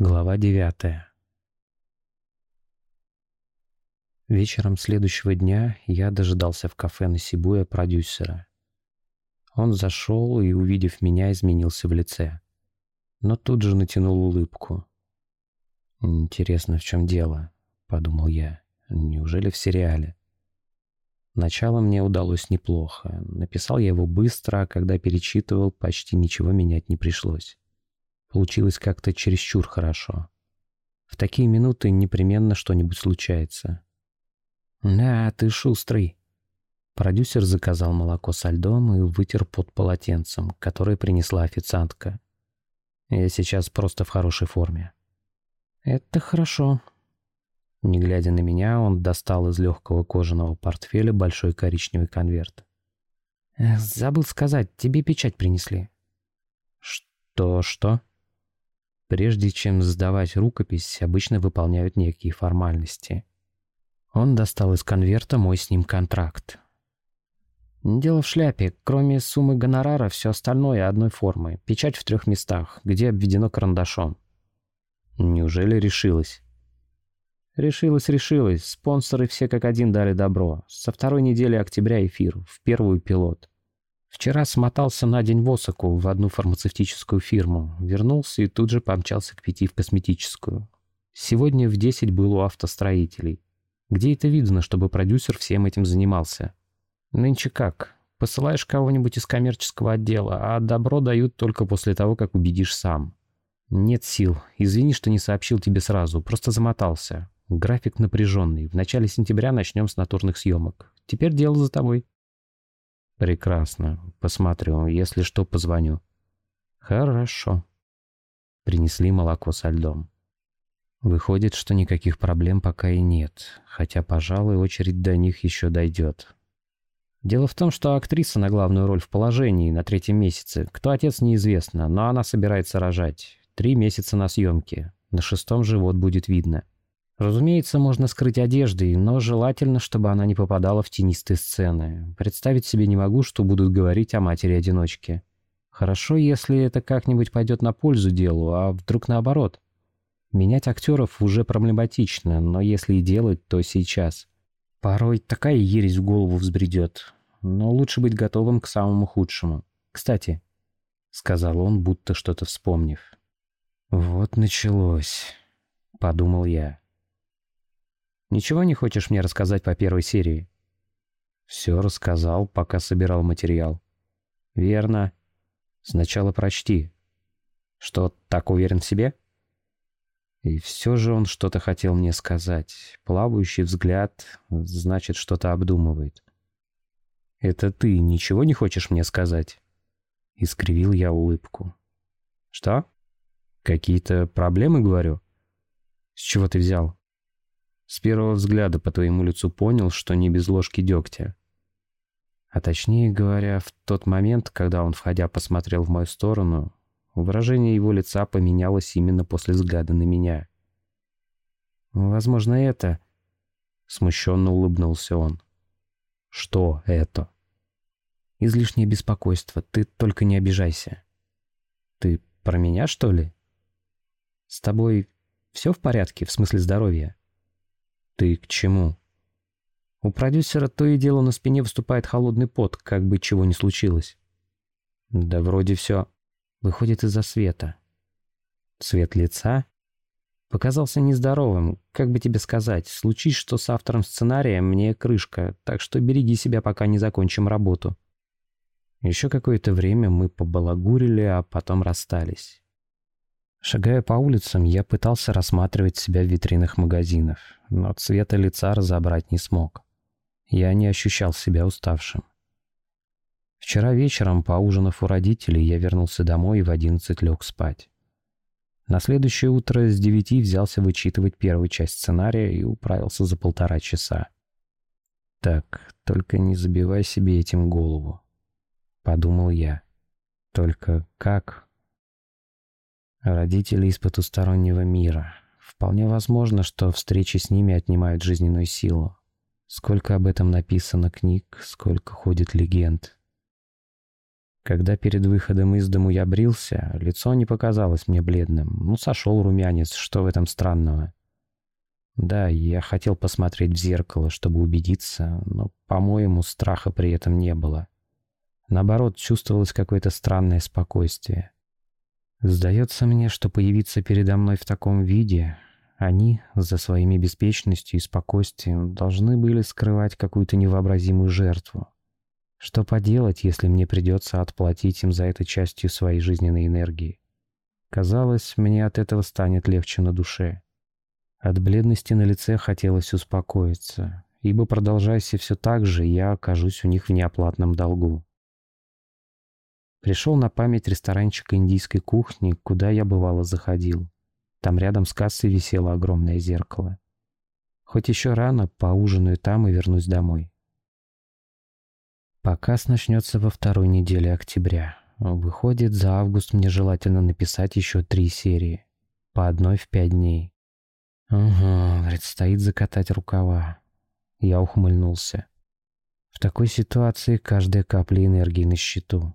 Глава девятая Вечером следующего дня я дожидался в кафе на Сибуя продюсера. Он зашел и, увидев меня, изменился в лице. Но тут же натянул улыбку. «Интересно, в чем дело?» — подумал я. «Неужели в сериале?» Начало мне удалось неплохо. Написал я его быстро, а когда перечитывал, почти ничего менять не пришлось. Получилось как-то чересчур хорошо. В такие минуты непременно что-нибудь случается. «Да, ты шустрый». Продюсер заказал молоко со льдом и вытер под полотенцем, которое принесла официантка. Я сейчас просто в хорошей форме. «Это хорошо». Не глядя на меня, он достал из легкого кожаного портфеля большой коричневый конверт. «Забыл сказать, тебе печать принесли». «Что-что?» Прежде чем сдавать рукопись, обычно выполняют некие формальности. Он достал из конверта мой с ним контракт. Дело в шляпе. Кроме суммы гонорара, все остальное одной формы. Печать в трех местах, где обведено карандашом. Неужели решилась? Решилась, решилась. Спонсоры все как один дали добро. Со второй недели октября эфир, в первую пилот. Вчера смотался на день в Осаку в одну фармацевтическую фирму. Вернулся и тут же помчался к пяти в косметическую. Сегодня в десять был у автостроителей. Где это видно, чтобы продюсер всем этим занимался? Нынче как? Посылаешь кого-нибудь из коммерческого отдела, а добро дают только после того, как убедишь сам. Нет сил. Извини, что не сообщил тебе сразу. Просто замотался. График напряженный. В начале сентября начнем с натурных съемок. Теперь дело за тобой. Прекрасно. Посмотрю. Если что, позвоню. Хорошо. Принесли молоко со льдом. Выходит, что никаких проблем пока и нет. Хотя, пожалуй, очередь до них еще дойдет. Дело в том, что актриса на главную роль в положении на третьем месяце. Кто отец, неизвестно, но она собирается рожать. Три месяца на съемке. На шестом живот будет видно. Разумеется, можно скрыть одеждой, но желательно, чтобы она не попадала в тенистые сцены. Представить себе не могу, что будут говорить о матери-одиночке. Хорошо, если это как-нибудь пойдет на пользу делу, а вдруг наоборот. Менять актеров уже проблематично, но если и делать, то сейчас. Порой такая ересь в голову взбредет, но лучше быть готовым к самому худшему. Кстати, — сказал он, будто что-то вспомнив. «Вот началось», — подумал я. «Ничего не хочешь мне рассказать по первой серии?» «Все рассказал, пока собирал материал». «Верно. Сначала прочти. Что, так уверен в себе?» И все же он что-то хотел мне сказать. Плавающий взгляд, значит, что-то обдумывает. «Это ты ничего не хочешь мне сказать?» Искривил я улыбку. «Что? Какие-то проблемы, говорю?» «С чего ты взял?» С первого взгляда по твоему лицу понял, что не без ложки дегтя. А точнее говоря, в тот момент, когда он, входя, посмотрел в мою сторону, Выражение его лица поменялось именно после взгляда на меня. «Возможно, это...» Смущенно улыбнулся он. «Что это?» «Излишнее беспокойство. Ты только не обижайся». «Ты про меня, что ли?» «С тобой все в порядке, в смысле здоровья?» «Ты к чему?» У продюсера то и дело на спине выступает холодный пот, как бы чего ни случилось. «Да вроде все...» выходит из-за света. Цвет лица показался нездоровым, как бы тебе сказать, случись что с автором сценария, мне крышка, так что береги себя, пока не закончим работу. Еще какое-то время мы побалагурили, а потом расстались. Шагая по улицам, я пытался рассматривать себя в витринах магазинов, но цвета лица разобрать не смог. Я не ощущал себя уставшим. Вчера вечером, поужинав у родителей, я вернулся домой и в одиннадцать лег спать. На следующее утро с девяти взялся вычитывать первую часть сценария и управился за полтора часа. «Так, только не забивай себе этим голову», — подумал я. «Только как?» Родители из потустороннего мира. Вполне возможно, что встречи с ними отнимают жизненную силу. Сколько об этом написано книг, сколько ходит легенд. Когда перед выходом из дому я брился, лицо не показалось мне бледным. Ну, сошел румянец, что в этом странного? Да, я хотел посмотреть в зеркало, чтобы убедиться, но, по-моему, страха при этом не было. Наоборот, чувствовалось какое-то странное спокойствие. Сдается мне, что появиться передо мной в таком виде, они, за своими беспечностью и спокойствием, должны были скрывать какую-то невообразимую жертву. Что поделать, если мне придется отплатить им за это частью своей жизненной энергии? Казалось, мне от этого станет легче на душе. От бледности на лице хотелось успокоиться, ибо, продолжайся все так же, я окажусь у них в неоплатном долгу. Пришел на память ресторанчик индийской кухни, куда я бывало заходил. Там рядом с кассой висело огромное зеркало. Хоть еще рано, поужинаю там и вернусь домой. Показ начнется во второй неделе октября. Выходит, за август мне желательно написать еще три серии. По одной в пять дней. Угу, предстоит закатать рукава. Я ухмыльнулся. В такой ситуации каждая капля энергии на счету.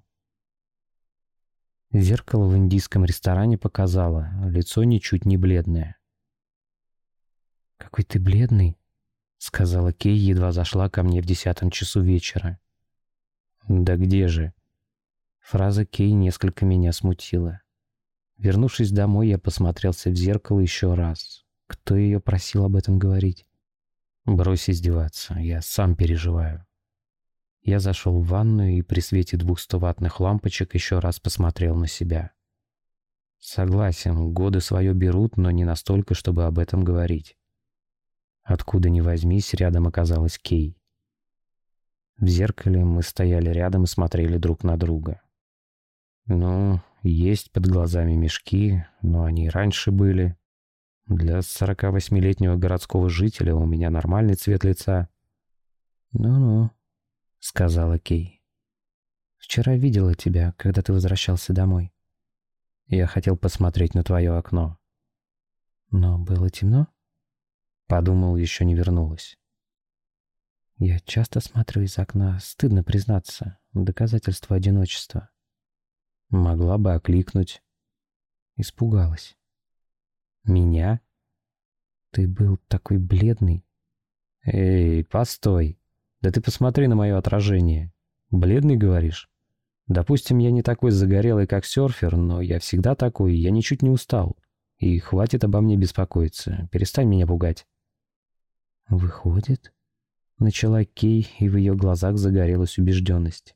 Зеркало в индийском ресторане показало, лицо ничуть не бледное. «Какой ты бледный», — сказала Кей, едва зашла ко мне в десятом часу вечера. «Да где же?» Фраза Кей несколько меня смутила. Вернувшись домой, я посмотрелся в зеркало еще раз. Кто ее просил об этом говорить? Брось издеваться, я сам переживаю. Я зашел в ванную и при свете двух стоватных лампочек еще раз посмотрел на себя. Согласен, годы свое берут, но не настолько, чтобы об этом говорить. Откуда ни возьмись, рядом оказалась Кей. В зеркале мы стояли рядом и смотрели друг на друга. Ну, есть под глазами мешки, но они раньше были. Для 48-летнего городского жителя у меня нормальный цвет лица. Ну-ну, — сказала Кей. «Вчера видела тебя, когда ты возвращался домой. Я хотел посмотреть на твое окно. Но было темно?» Подумал, еще не вернулась. Я часто смотрю из окна, стыдно признаться, доказательство одиночества. Могла бы окликнуть. Испугалась. «Меня?» «Ты был такой бледный». «Эй, постой!» Да ты посмотри на мое отражение. Бледный, говоришь? Допустим, я не такой загорелый, как серфер, но я всегда такой, я ничуть не устал. И хватит обо мне беспокоиться. Перестань меня пугать. Выходит, начала Кей, и в ее глазах загорелась убежденность.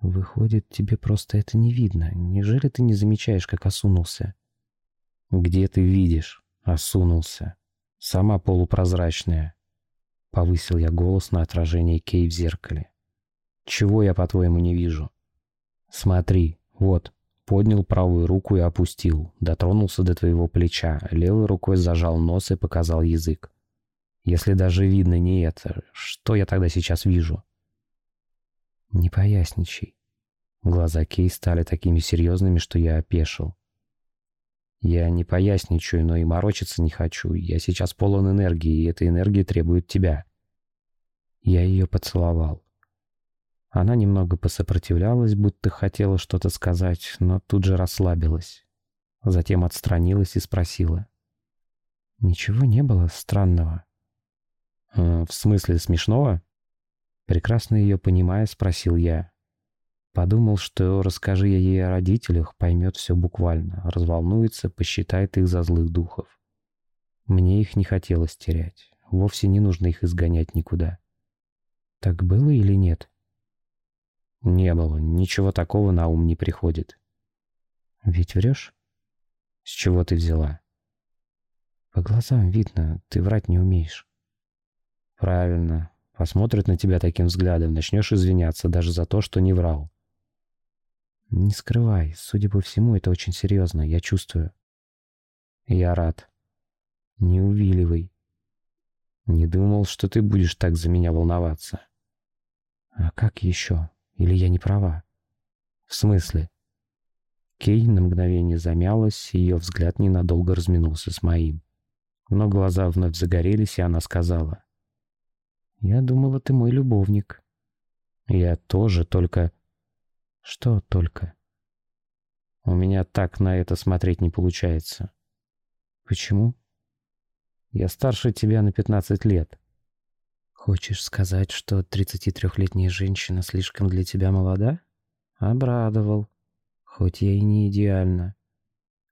Выходит, тебе просто это не видно. Неужели ты не замечаешь, как осунулся? Где ты видишь? Осунулся. Сама полупрозрачная. Повысил я голос на отражение Кей в зеркале. «Чего я, по-твоему, не вижу?» «Смотри, вот». Поднял правую руку и опустил. Дотронулся до твоего плеча. Левой рукой зажал нос и показал язык. Если даже видно не это, что я тогда сейчас вижу? Не поясничай. Глаза Кей стали такими серьезными, что я опешил. Я не поясничаю, но и морочиться не хочу. Я сейчас полон энергии, и эта энергия требует тебя. Я ее поцеловал. Она немного посопротивлялась, будто хотела что-то сказать, но тут же расслабилась. Затем отстранилась и спросила. «Ничего не было странного?» «Э, «В смысле смешного?» Прекрасно ее понимая, спросил я. Подумал, что расскажи я ей о родителях, поймет все буквально, разволнуется, посчитает их за злых духов. Мне их не хотелось терять, вовсе не нужно их изгонять никуда. Так было или нет? Не было, ничего такого на ум не приходит. Ведь врешь? С чего ты взяла? По глазам видно, ты врать не умеешь. Правильно. Посмотрит на тебя таким взглядом, начнешь извиняться даже за то, что не врал. Не скрывай, судя по всему, это очень серьезно, я чувствую. Я рад. Не увиливай. Не думал, что ты будешь так за меня волноваться. А как еще? Или я не права? В смысле? Кей на мгновение замялась, ее взгляд ненадолго разминулся с моим. Но глаза вновь загорелись, и она сказала. «Я думала, ты мой любовник». «Я тоже, только...» Что только? У меня так на это смотреть не получается. Почему? Я старше тебя на 15 лет. Хочешь сказать, что 33-летняя женщина слишком для тебя молода? Обрадовал. Хоть я и не идеально.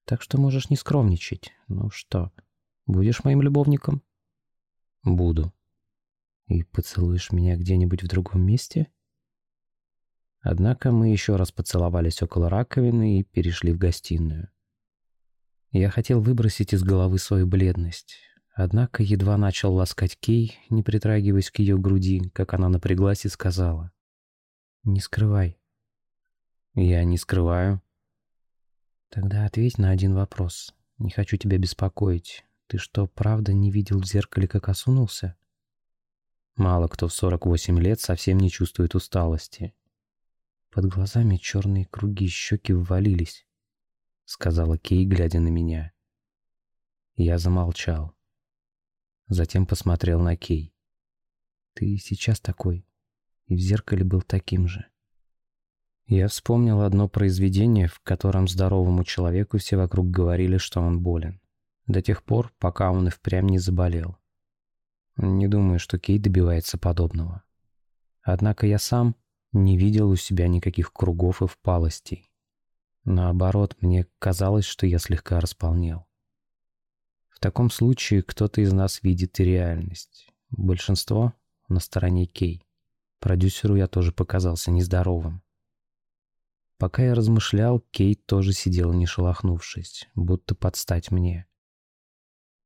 Так что можешь не скромничать. Ну что, будешь моим любовником? Буду. И поцелуешь меня где-нибудь в другом месте? Однако мы еще раз поцеловались около раковины и перешли в гостиную. Я хотел выбросить из головы свою бледность. Однако едва начал ласкать Кей, не притрагиваясь к ее груди, как она напряглась и сказала. «Не скрывай». «Я не скрываю». «Тогда ответь на один вопрос. Не хочу тебя беспокоить. Ты что, правда не видел в зеркале, как осунулся?» Мало кто в 48 лет совсем не чувствует усталости. Под глазами черные круги, щеки ввалились, сказала Кей, глядя на меня. Я замолчал. Затем посмотрел на Кей. Ты сейчас такой, и в зеркале был таким же. Я вспомнил одно произведение, в котором здоровому человеку все вокруг говорили, что он болен. До тех пор, пока он и впрямь не заболел. Не думаю, что Кей добивается подобного. Однако я сам не видел у себя никаких кругов и впалостей. Наоборот, мне казалось, что я слегка располнел. В таком случае кто-то из нас видит реальность. Большинство на стороне Кей. Продюсеру я тоже показался нездоровым. Пока я размышлял, Кейт тоже сидела не шелохнувшись, будто подстать мне.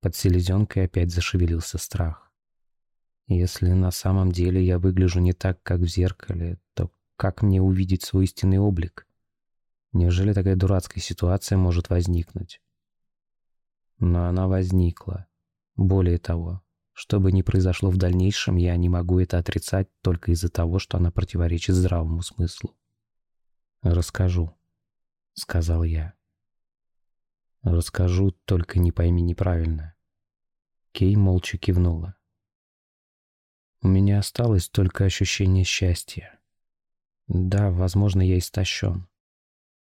Под селезенкой опять зашевелился страх. Если на самом деле я выгляжу не так, как в зеркале, то как мне увидеть свой истинный облик? Неужели такая дурацкая ситуация может возникнуть? Но она возникла. Более того, что бы ни произошло в дальнейшем, я не могу это отрицать только из-за того, что она противоречит здравому смыслу. «Расскажу», — сказал я. «Расскажу, только не пойми неправильно». Кей молча кивнула. У меня осталось только ощущение счастья. Да, возможно, я истощен.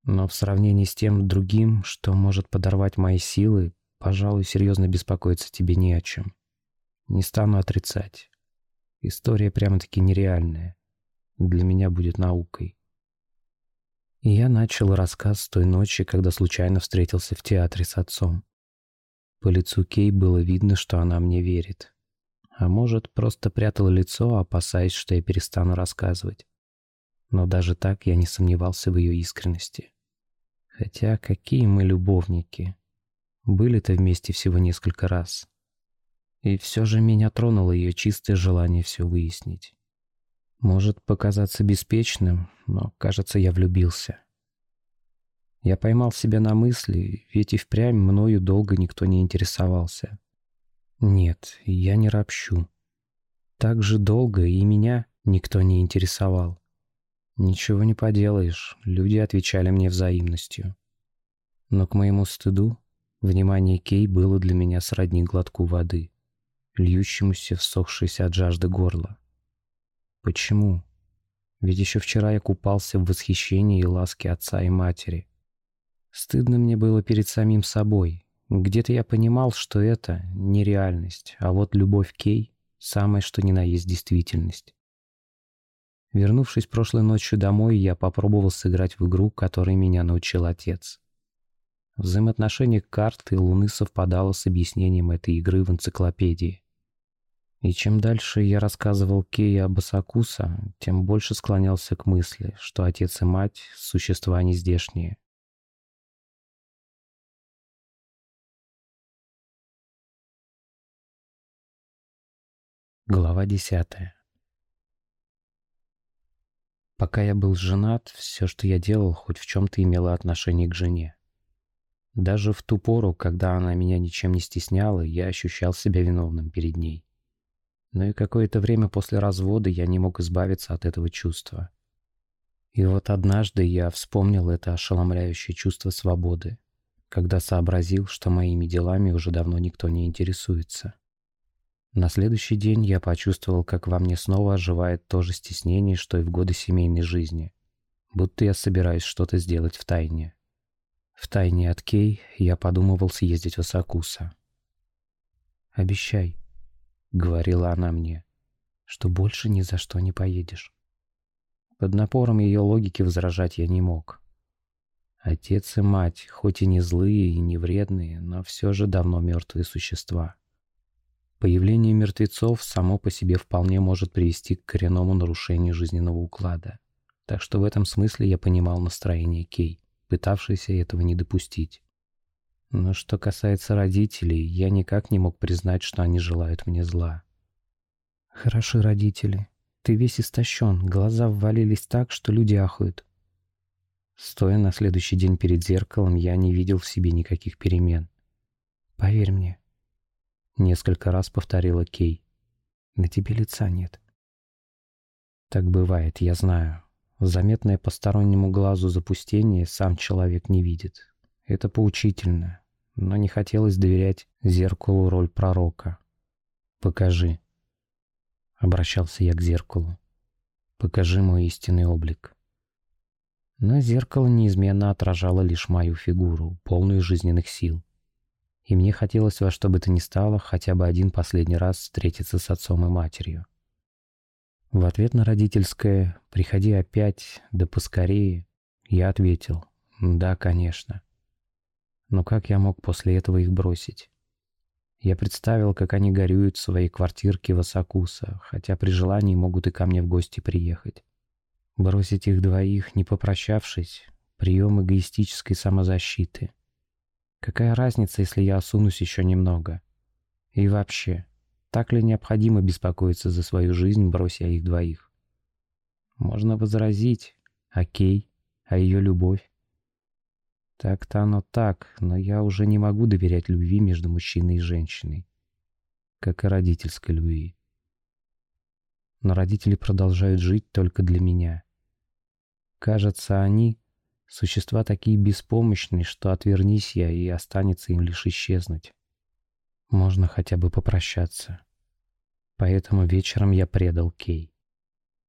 Но в сравнении с тем другим, что может подорвать мои силы, пожалуй, серьезно беспокоиться тебе не о чем. Не стану отрицать. История прямо-таки нереальная. Для меня будет наукой. И я начал рассказ с той ночи, когда случайно встретился в театре с отцом. По лицу Кей было видно, что она мне верит. А может, просто прятала лицо, опасаясь, что я перестану рассказывать. Но даже так я не сомневался в ее искренности. Хотя какие мы любовники. Были-то вместе всего несколько раз. И все же меня тронуло ее чистое желание все выяснить. Может показаться беспечным, но, кажется, я влюбился. Я поймал себя на мысли, ведь и впрямь мною долго никто не интересовался. Нет, я не ропщу. Так же долго и меня никто не интересовал. Ничего не поделаешь, люди отвечали мне взаимностью. Но к моему стыду, внимание Кей было для меня сродни глотку воды, льющемуся всохшееся от жажды горла. Почему? Ведь еще вчера я купался в восхищении и ласке отца и матери. Стыдно мне было перед самим собой, где-то я понимал, что это не реальность, а вот любовь Кей — самое что ни на есть действительность. Вернувшись прошлой ночью домой, я попробовал сыграть в игру, которой меня научил отец. Взаимоотношение карт и луны совпадало с объяснением этой игры в энциклопедии. И чем дальше я рассказывал Кей об Асакуса, тем больше склонялся к мысли, что отец и мать — существа нездешние. Глава десятая. Пока я был женат, все, что я делал, хоть в чем-то имело отношение к жене. Даже в ту пору, когда она меня ничем не стесняла, я ощущал себя виновным перед ней. Но и какое-то время после развода я не мог избавиться от этого чувства. И вот однажды я вспомнил это ошеломляющее чувство свободы, когда сообразил, что моими делами уже давно никто не интересуется. На следующий день я почувствовал, как во мне снова оживает то же стеснение, что и в годы семейной жизни. будто я собираюсь что-то сделать в тайне. В тайне от Кей я подумывал съездить в Осакуса. «Обещай», — говорила она мне, — «что больше ни за что не поедешь». Под напором ее логики возражать я не мог. Отец и мать, хоть и не злые и не вредные, но все же давно мертвые существа. Появление мертвецов само по себе вполне может привести к коренному нарушению жизненного уклада. Так что в этом смысле я понимал настроение Кей, пытавшейся этого не допустить. Но что касается родителей, я никак не мог признать, что они желают мне зла. «Хороши родители. Ты весь истощен, глаза ввалились так, что люди ахают». Стоя на следующий день перед зеркалом, я не видел в себе никаких перемен. «Поверь мне, Несколько раз повторила Кей. На тебе лица нет. Так бывает, я знаю. Заметное постороннему глазу запустение сам человек не видит. Это поучительно, но не хотелось доверять зеркалу роль пророка. «Покажи», — обращался я к зеркалу. «Покажи мой истинный облик». Но зеркало неизменно отражало лишь мою фигуру, полную жизненных сил и мне хотелось во что бы то ни стало хотя бы один последний раз встретиться с отцом и матерью. В ответ на родительское «приходи опять, да поскорее» я ответил «да, конечно». Но как я мог после этого их бросить? Я представил, как они горюют в своей квартирке в Осакуса, хотя при желании могут и ко мне в гости приехать. Бросить их двоих, не попрощавшись, прием эгоистической самозащиты — Какая разница, если я осунусь еще немного? И вообще, так ли необходимо беспокоиться за свою жизнь, брося их двоих? Можно возразить, окей, а ее любовь? Так-то оно так, но я уже не могу доверять любви между мужчиной и женщиной, как и родительской любви. Но родители продолжают жить только для меня. Кажется, они Существа такие беспомощные, что отвернись я, и останется им лишь исчезнуть. Можно хотя бы попрощаться. Поэтому вечером я предал Кей.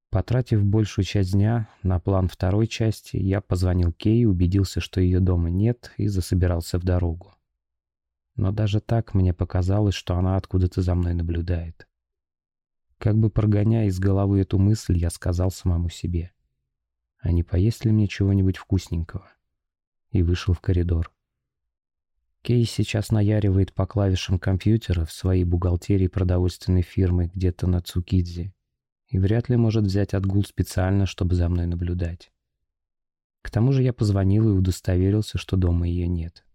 Потратив большую часть дня на план второй части, я позвонил Кей, убедился, что ее дома нет, и засобирался в дорогу. Но даже так мне показалось, что она откуда-то за мной наблюдает. Как бы прогоняя из головы эту мысль, я сказал самому себе — а не поесть ли мне чего-нибудь вкусненького. И вышел в коридор. Кей сейчас наяривает по клавишам компьютера в своей бухгалтерии продовольственной фирмы где-то на Цукидзе и вряд ли может взять отгул специально, чтобы за мной наблюдать. К тому же я позвонил и удостоверился, что дома ее нет.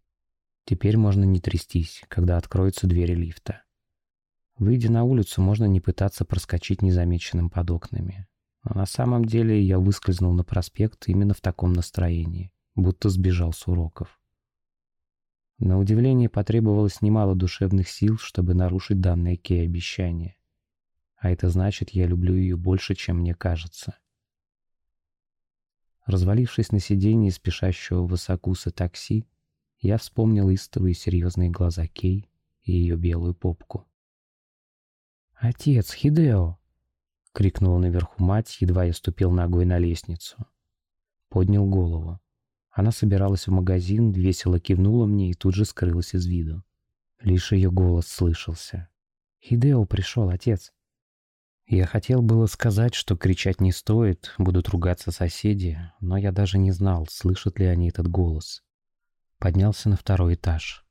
Теперь можно не трястись, когда откроются двери лифта. Выйдя на улицу, можно не пытаться проскочить незамеченным под окнами. А на самом деле я выскользнул на проспект именно в таком настроении, будто сбежал с уроков. На удивление потребовалось немало душевных сил, чтобы нарушить данное Кей обещание. А это значит, я люблю ее больше, чем мне кажется. Развалившись на сиденье спешащего в Осакуса такси, я вспомнил истовые серьезные глаза Кей и ее белую попку. «Отец, Хидео!» — крикнула наверху мать, едва я ступил ногой на лестницу. Поднял голову. Она собиралась в магазин, весело кивнула мне и тут же скрылась из виду. Лишь ее голос слышался. «Хидео пришел, отец». Я хотел было сказать, что кричать не стоит, будут ругаться соседи, но я даже не знал, слышат ли они этот голос. Поднялся на второй этаж.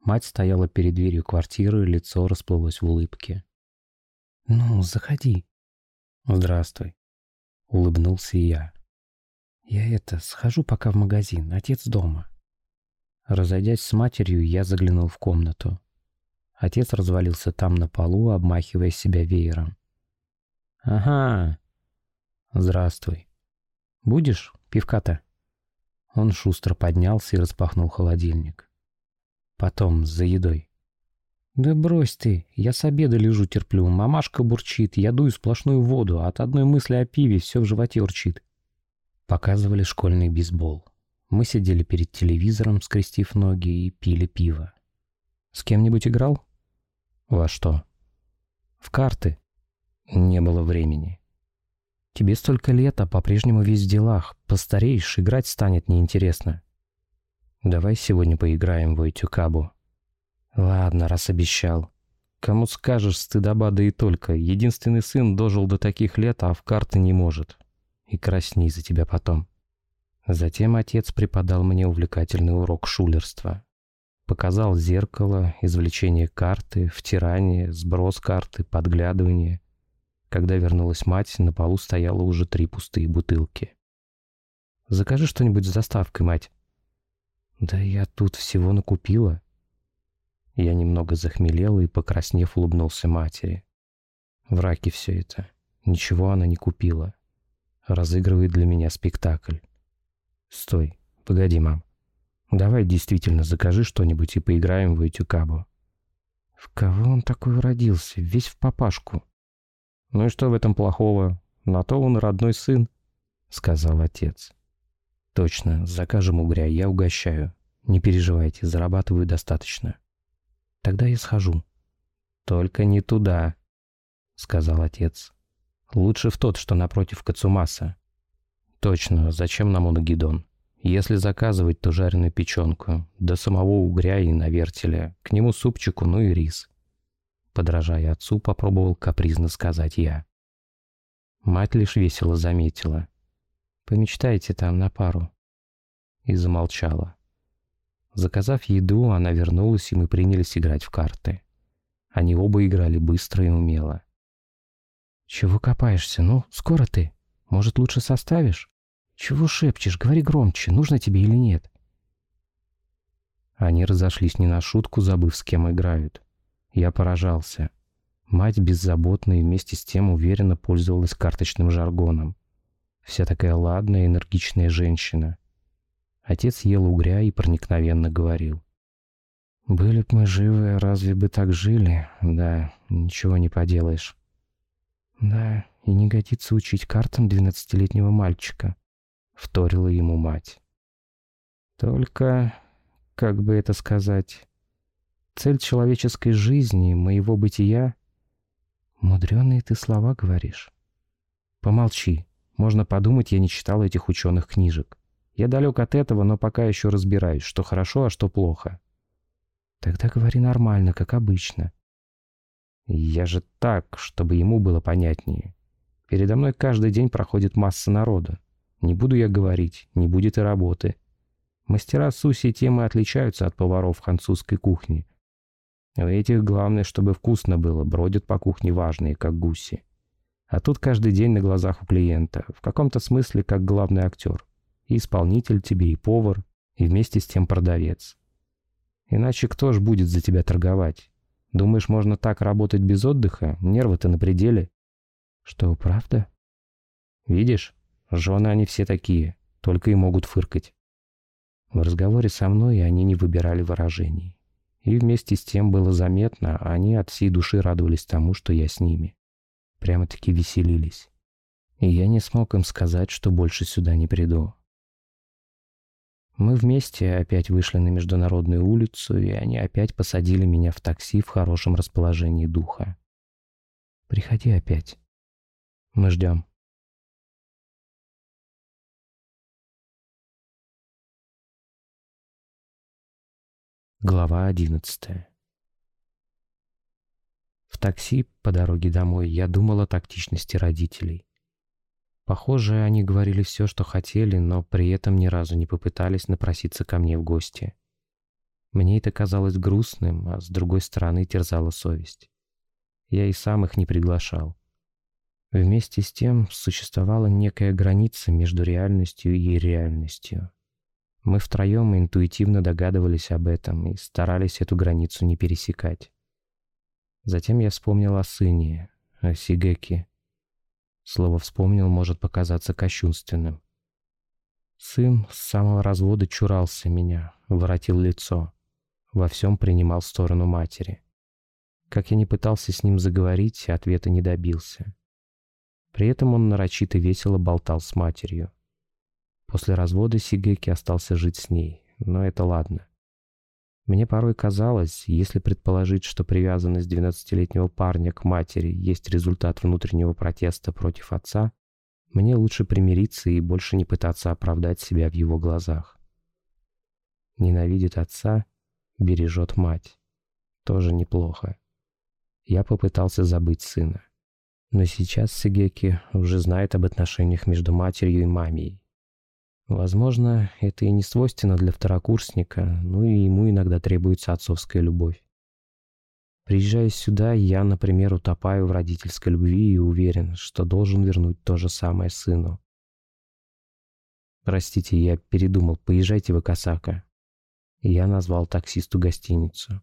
Мать стояла перед дверью квартиры, лицо расплылось в улыбке. «Ну, заходи», «Здравствуй», — улыбнулся я. «Я это, схожу пока в магазин, отец дома». Разойдясь с матерью, я заглянул в комнату. Отец развалился там на полу, обмахивая себя веером. «Ага. Здравствуй. Будешь пивка-то?» Он шустро поднялся и распахнул холодильник. «Потом, за едой». «Да брось ты, я с обеда лежу терплю, мамашка бурчит, я дую сплошную воду, от одной мысли о пиве все в животе урчит». Показывали школьный бейсбол. Мы сидели перед телевизором, скрестив ноги, и пили пиво. «С кем-нибудь играл?» «Во что?» «В карты». Не было времени. Тебе столько лет, а по-прежнему весь в делах. Постареешь, играть станет неинтересно. Давай сегодня поиграем в Эйтюкабу. Ладно, раз обещал. Кому скажешь, стыдоба да и только. Единственный сын дожил до таких лет, а в карты не может. И красней за тебя потом. Затем отец преподал мне увлекательный урок шулерства. Показал зеркало, извлечение карты, втирание, сброс карты, подглядывание. Когда вернулась мать, на полу стояло уже три пустые бутылки. «Закажи что-нибудь с доставкой, мать». «Да я тут всего накупила». Я немного захмелел и, покраснев, улыбнулся матери. Враки все это. Ничего она не купила. Разыгрывает для меня спектакль. «Стой, погоди, мам. Давай действительно закажи что-нибудь и поиграем в эту кабу». «В кого он такой родился? Весь в папашку». «Ну и что в этом плохого? На то он родной сын», — сказал отец. «Точно, закажем угря, я угощаю. Не переживайте, зарабатываю достаточно». «Тогда я схожу». «Только не туда», — сказал отец. «Лучше в тот, что напротив Кацумаса». «Точно, зачем нам Унагидон? Если заказывать, то жареную печенку, до самого угря и на вертеле, к нему супчику, ну и рис». Подражая отцу, попробовал капризно сказать я. Мать лишь весело заметила. «Помечтайте там на пару». И замолчала. Заказав еду, она вернулась, и мы принялись играть в карты. Они оба играли быстро и умело. «Чего копаешься? Ну, скоро ты. Может, лучше составишь? Чего шепчешь? Говори громче, нужно тебе или нет?» Они разошлись не на шутку, забыв, с кем играют. Я поражался. Мать беззаботно и вместе с тем уверенно пользовалась карточным жаргоном. Вся такая ладная, энергичная женщина. Отец ел угря и проникновенно говорил. «Были б мы живы, разве бы так жили? Да, ничего не поделаешь». «Да, и не годится учить картам двенадцатилетнего мальчика», — вторила ему мать. «Только, как бы это сказать, цель человеческой жизни, моего бытия. Мудреные ты слова говоришь. Помолчи. Можно подумать, я не читал этих ученых книжек. Я далек от этого, но пока еще разбираюсь, что хорошо, а что плохо. Тогда говори нормально, как обычно. Я же так, чтобы ему было понятнее. Передо мной каждый день проходит масса народа. Не буду я говорить, не будет и работы. Мастера Суси темы отличаются от поваров французской кухни. У этих главное, чтобы вкусно было, бродят по кухне важные, как гуси. А тут каждый день на глазах у клиента, в каком-то смысле как главный актер. И исполнитель тебе, и повар, и вместе с тем продавец. Иначе кто ж будет за тебя торговать? Думаешь, можно так работать без отдыха? Нервы-то на пределе. Что, правда? Видишь, жены они все такие, только и могут фыркать. В разговоре со мной они не выбирали выражений. И вместе с тем было заметно, они от всей души радовались тому, что я с ними. Прямо-таки веселились. И я не смог им сказать, что больше сюда не приду. Мы вместе опять вышли на международную улицу, и они опять посадили меня в такси в хорошем расположении духа. Приходи опять. Мы ждем. Глава одиннадцатая В такси по дороге домой я думал о тактичности родителей. Похоже, они говорили все, что хотели, но при этом ни разу не попытались напроситься ко мне в гости. Мне это казалось грустным, а с другой стороны терзала совесть. Я и сам их не приглашал. Вместе с тем существовала некая граница между реальностью и реальностью. Мы втроем интуитивно догадывались об этом и старались эту границу не пересекать. Затем я вспомнил о сыне, о Сигеке. Слово «вспомнил» может показаться кощунственным. Сын с самого развода чурался меня, воротил лицо. Во всем принимал сторону матери. Как я не пытался с ним заговорить, ответа не добился. При этом он нарочито весело болтал с матерью. После развода Сигеки остался жить с ней, но это ладно. Мне порой казалось, если предположить, что привязанность 12-летнего парня к матери есть результат внутреннего протеста против отца, Мне лучше примириться и больше не пытаться оправдать себя в его глазах. Ненавидит отца, бережет мать. Тоже неплохо. Я попытался забыть сына. Но сейчас Сигеки уже знает об отношениях между матерью и мамией. Возможно, это и не свойственно для второкурсника, но и ему иногда требуется отцовская любовь. Приезжая сюда, я, например, утопаю в родительской любви и уверен, что должен вернуть то же самое сыну. Простите, я передумал, поезжайте в Акасака. Я назвал таксисту гостиницу.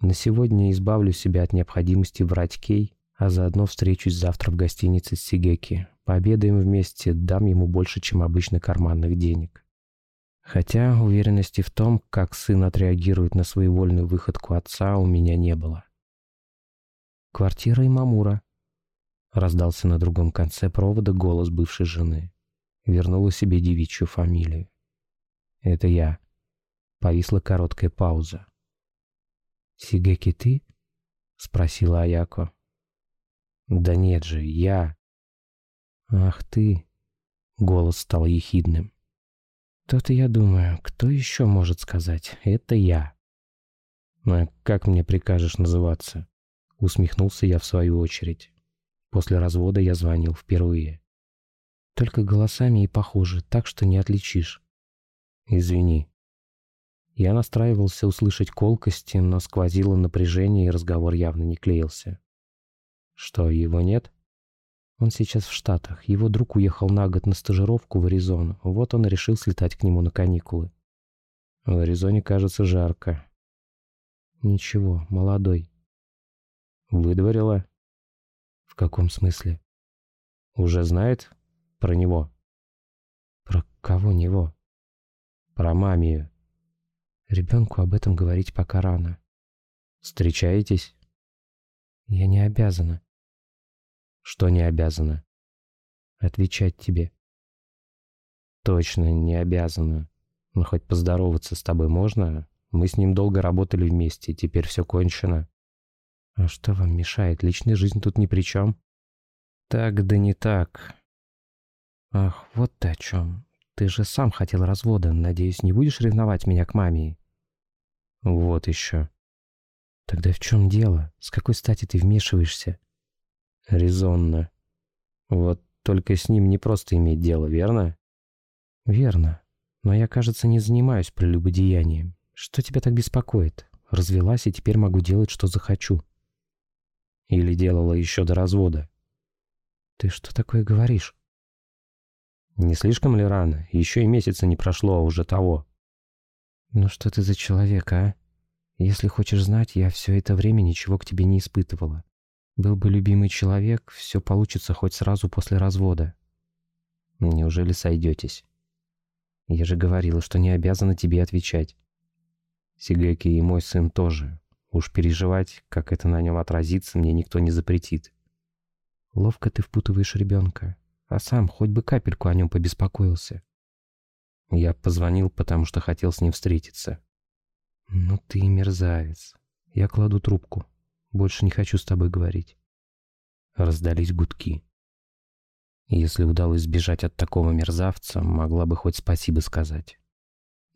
На сегодня избавлю себя от необходимости врать Кей, а заодно встречусь завтра в гостинице с Сигеки. Пообедаем вместе, дам ему больше, чем обычно карманных денег. Хотя уверенности в том, как сын отреагирует на своевольную выходку отца, у меня не было. «Квартира Имамура», — раздался на другом конце провода голос бывшей жены. Вернула себе девичью фамилию. «Это я». Повисла короткая пауза. «Сигеки ты?» — спросила Аяко. «Да нет же, я...» «Ах ты...» — голос стал ехидным. «То-то я думаю, кто еще может сказать? Это я». «А как мне прикажешь называться?» Усмехнулся я в свою очередь. После развода я звонил впервые. Только голосами и похоже, так что не отличишь. Извини. Я настраивался услышать колкости, но сквозило напряжение, и разговор явно не клеился. Что, его нет? Он сейчас в Штатах. Его друг уехал на год на стажировку в Аризону. Вот он решил слетать к нему на каникулы. В Аризоне, кажется, жарко. Ничего, молодой. Выдворила? В каком смысле? Уже знает про него? Про кого него? Про мамию. Ребенку об этом говорить пока рано. Встречаетесь? Я не обязана. Что не обязана? Отвечать тебе. Точно, не обязана. Но хоть поздороваться с тобой можно? Мы с ним долго работали вместе, теперь все кончено. А что вам мешает? Личная жизнь тут ни при чем. Так да не так. Ах, вот ты о чем. Ты же сам хотел развода. Надеюсь, не будешь ревновать меня к маме? Вот еще. Тогда в чем дело? С какой стати ты вмешиваешься? Резонно. Вот только с ним не просто иметь дело, верно? Верно. Но я, кажется, не занимаюсь прелюбодеянием. Что тебя так беспокоит? Развелась и теперь могу делать, что захочу. Или делала еще до развода. Ты что такое говоришь? Не слишком ли рано? Еще и месяца не прошло, а уже того. Ну что ты за человек, а? Если хочешь знать, я все это время ничего к тебе не испытывала. Был бы любимый человек, все получится хоть сразу после развода. Неужели сойдетесь? Я же говорила, что не обязана тебе отвечать. Сигеки и мой сын тоже. Уж переживать, как это на нем отразится, мне никто не запретит. Ловко ты впутываешь ребенка, а сам хоть бы капельку о нем побеспокоился. Я позвонил, потому что хотел с ним встретиться. Ну ты мерзавец. Я кладу трубку. Больше не хочу с тобой говорить. Раздались гудки. Если удалось сбежать от такого мерзавца, могла бы хоть спасибо сказать.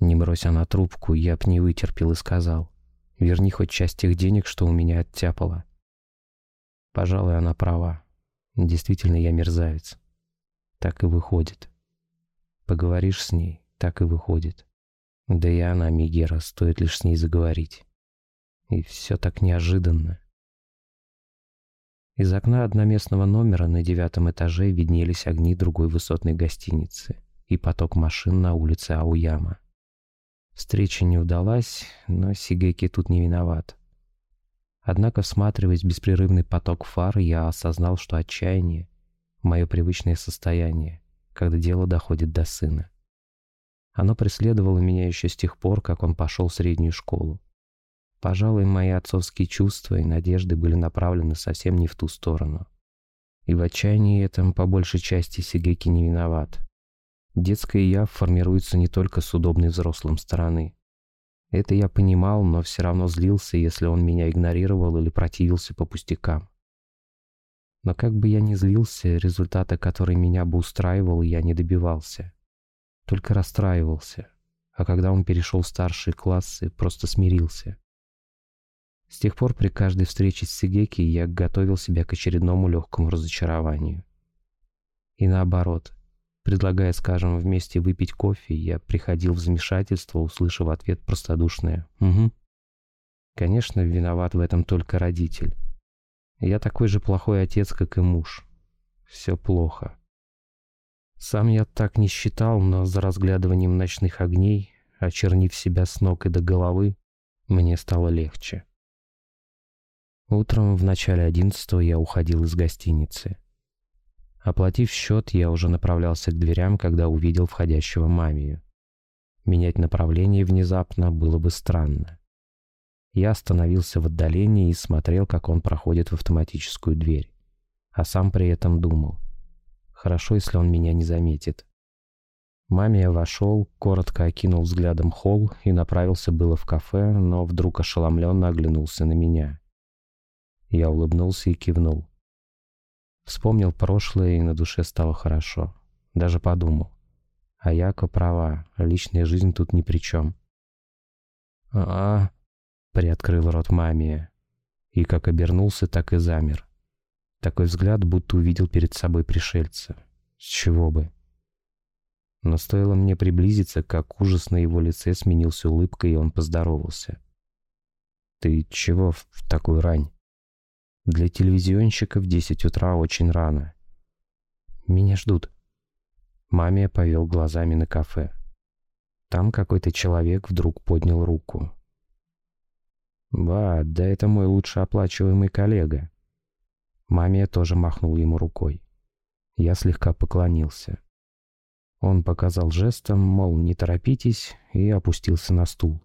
Не брось она трубку, я б не вытерпел и сказал. Верни хоть часть тех денег, что у меня оттяпало. Пожалуй, она права. Действительно, я мерзавец. Так и выходит. Поговоришь с ней, так и выходит. Да и она, Мигера, стоит лишь с ней заговорить. И все так неожиданно. Из окна одноместного номера на девятом этаже виднелись огни другой высотной гостиницы и поток машин на улице Ауяма. Встреча не удалась, но Сигеки тут не виноват. Однако, всматриваясь в беспрерывный поток фар, я осознал, что отчаяние — мое привычное состояние, когда дело доходит до сына. Оно преследовало меня еще с тех пор, как он пошел в среднюю школу. Пожалуй, мои отцовские чувства и надежды были направлены совсем не в ту сторону. И в отчаянии этом по большей части Сигеки не виноват. Детское «я» формируется не только с удобной взрослым стороны. Это я понимал, но все равно злился, если он меня игнорировал или противился по пустякам. Но как бы я ни злился, результата, который меня бы устраивал, я не добивался. Только расстраивался. А когда он перешел в старшие классы, просто смирился. С тех пор при каждой встрече с Сигеки я готовил себя к очередному легкому разочарованию. И наоборот, предлагая, скажем, вместе выпить кофе, я приходил в замешательство, услышав ответ простодушное «Угу». Конечно, виноват в этом только родитель. Я такой же плохой отец, как и муж. Все плохо. Сам я так не считал, но за разглядыванием ночных огней, очернив себя с ног и до головы, мне стало легче. Утром в начале одиннадцатого я уходил из гостиницы. Оплатив счет, я уже направлялся к дверям, когда увидел входящего мамию. Менять направление внезапно было бы странно. Я остановился в отдалении и смотрел, как он проходит в автоматическую дверь. А сам при этом думал. Хорошо, если он меня не заметит. Мамия вошел, коротко окинул взглядом холл и направился было в кафе, но вдруг ошеломленно оглянулся на меня. Я улыбнулся и кивнул. Вспомнил прошлое, и на душе стало хорошо. Даже подумал. А Яко права, личная жизнь тут ни при чем. а, -а приоткрыл рот мамия. И как обернулся, так и замер. Такой взгляд, будто увидел перед собой пришельца. С чего бы? Но стоило мне приблизиться, как ужас на его лице сменился улыбкой, и он поздоровался. «Ты чего в такую рань?» «Для телевизионщика в десять утра очень рано». «Меня ждут». Мамия повел глазами на кафе. Там какой-то человек вдруг поднял руку. «Ба, да это мой лучше оплачиваемый коллега». Мамия тоже махнул ему рукой. Я слегка поклонился. Он показал жестом, мол, не торопитесь, и опустился на стул.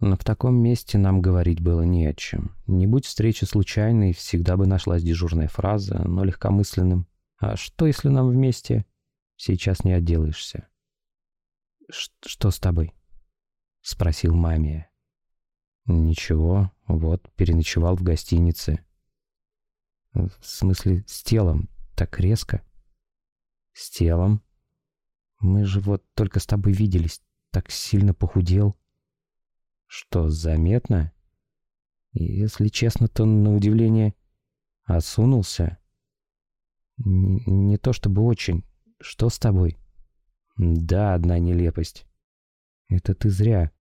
Но в таком месте нам говорить было не о чем. Не будь встречи случайной, всегда бы нашлась дежурная фраза, но легкомысленным. «А что, если нам вместе?» Сейчас не отделаешься. «Что с тобой?» — спросил мамия. «Ничего, вот, переночевал в гостинице». «В смысле, с телом? Так резко?» «С телом? Мы же вот только с тобой виделись, так сильно похудел». «Что, заметно?» «Если честно, то, на удивление, осунулся». Н «Не то чтобы очень. Что с тобой?» «Да, одна нелепость». «Это ты зря.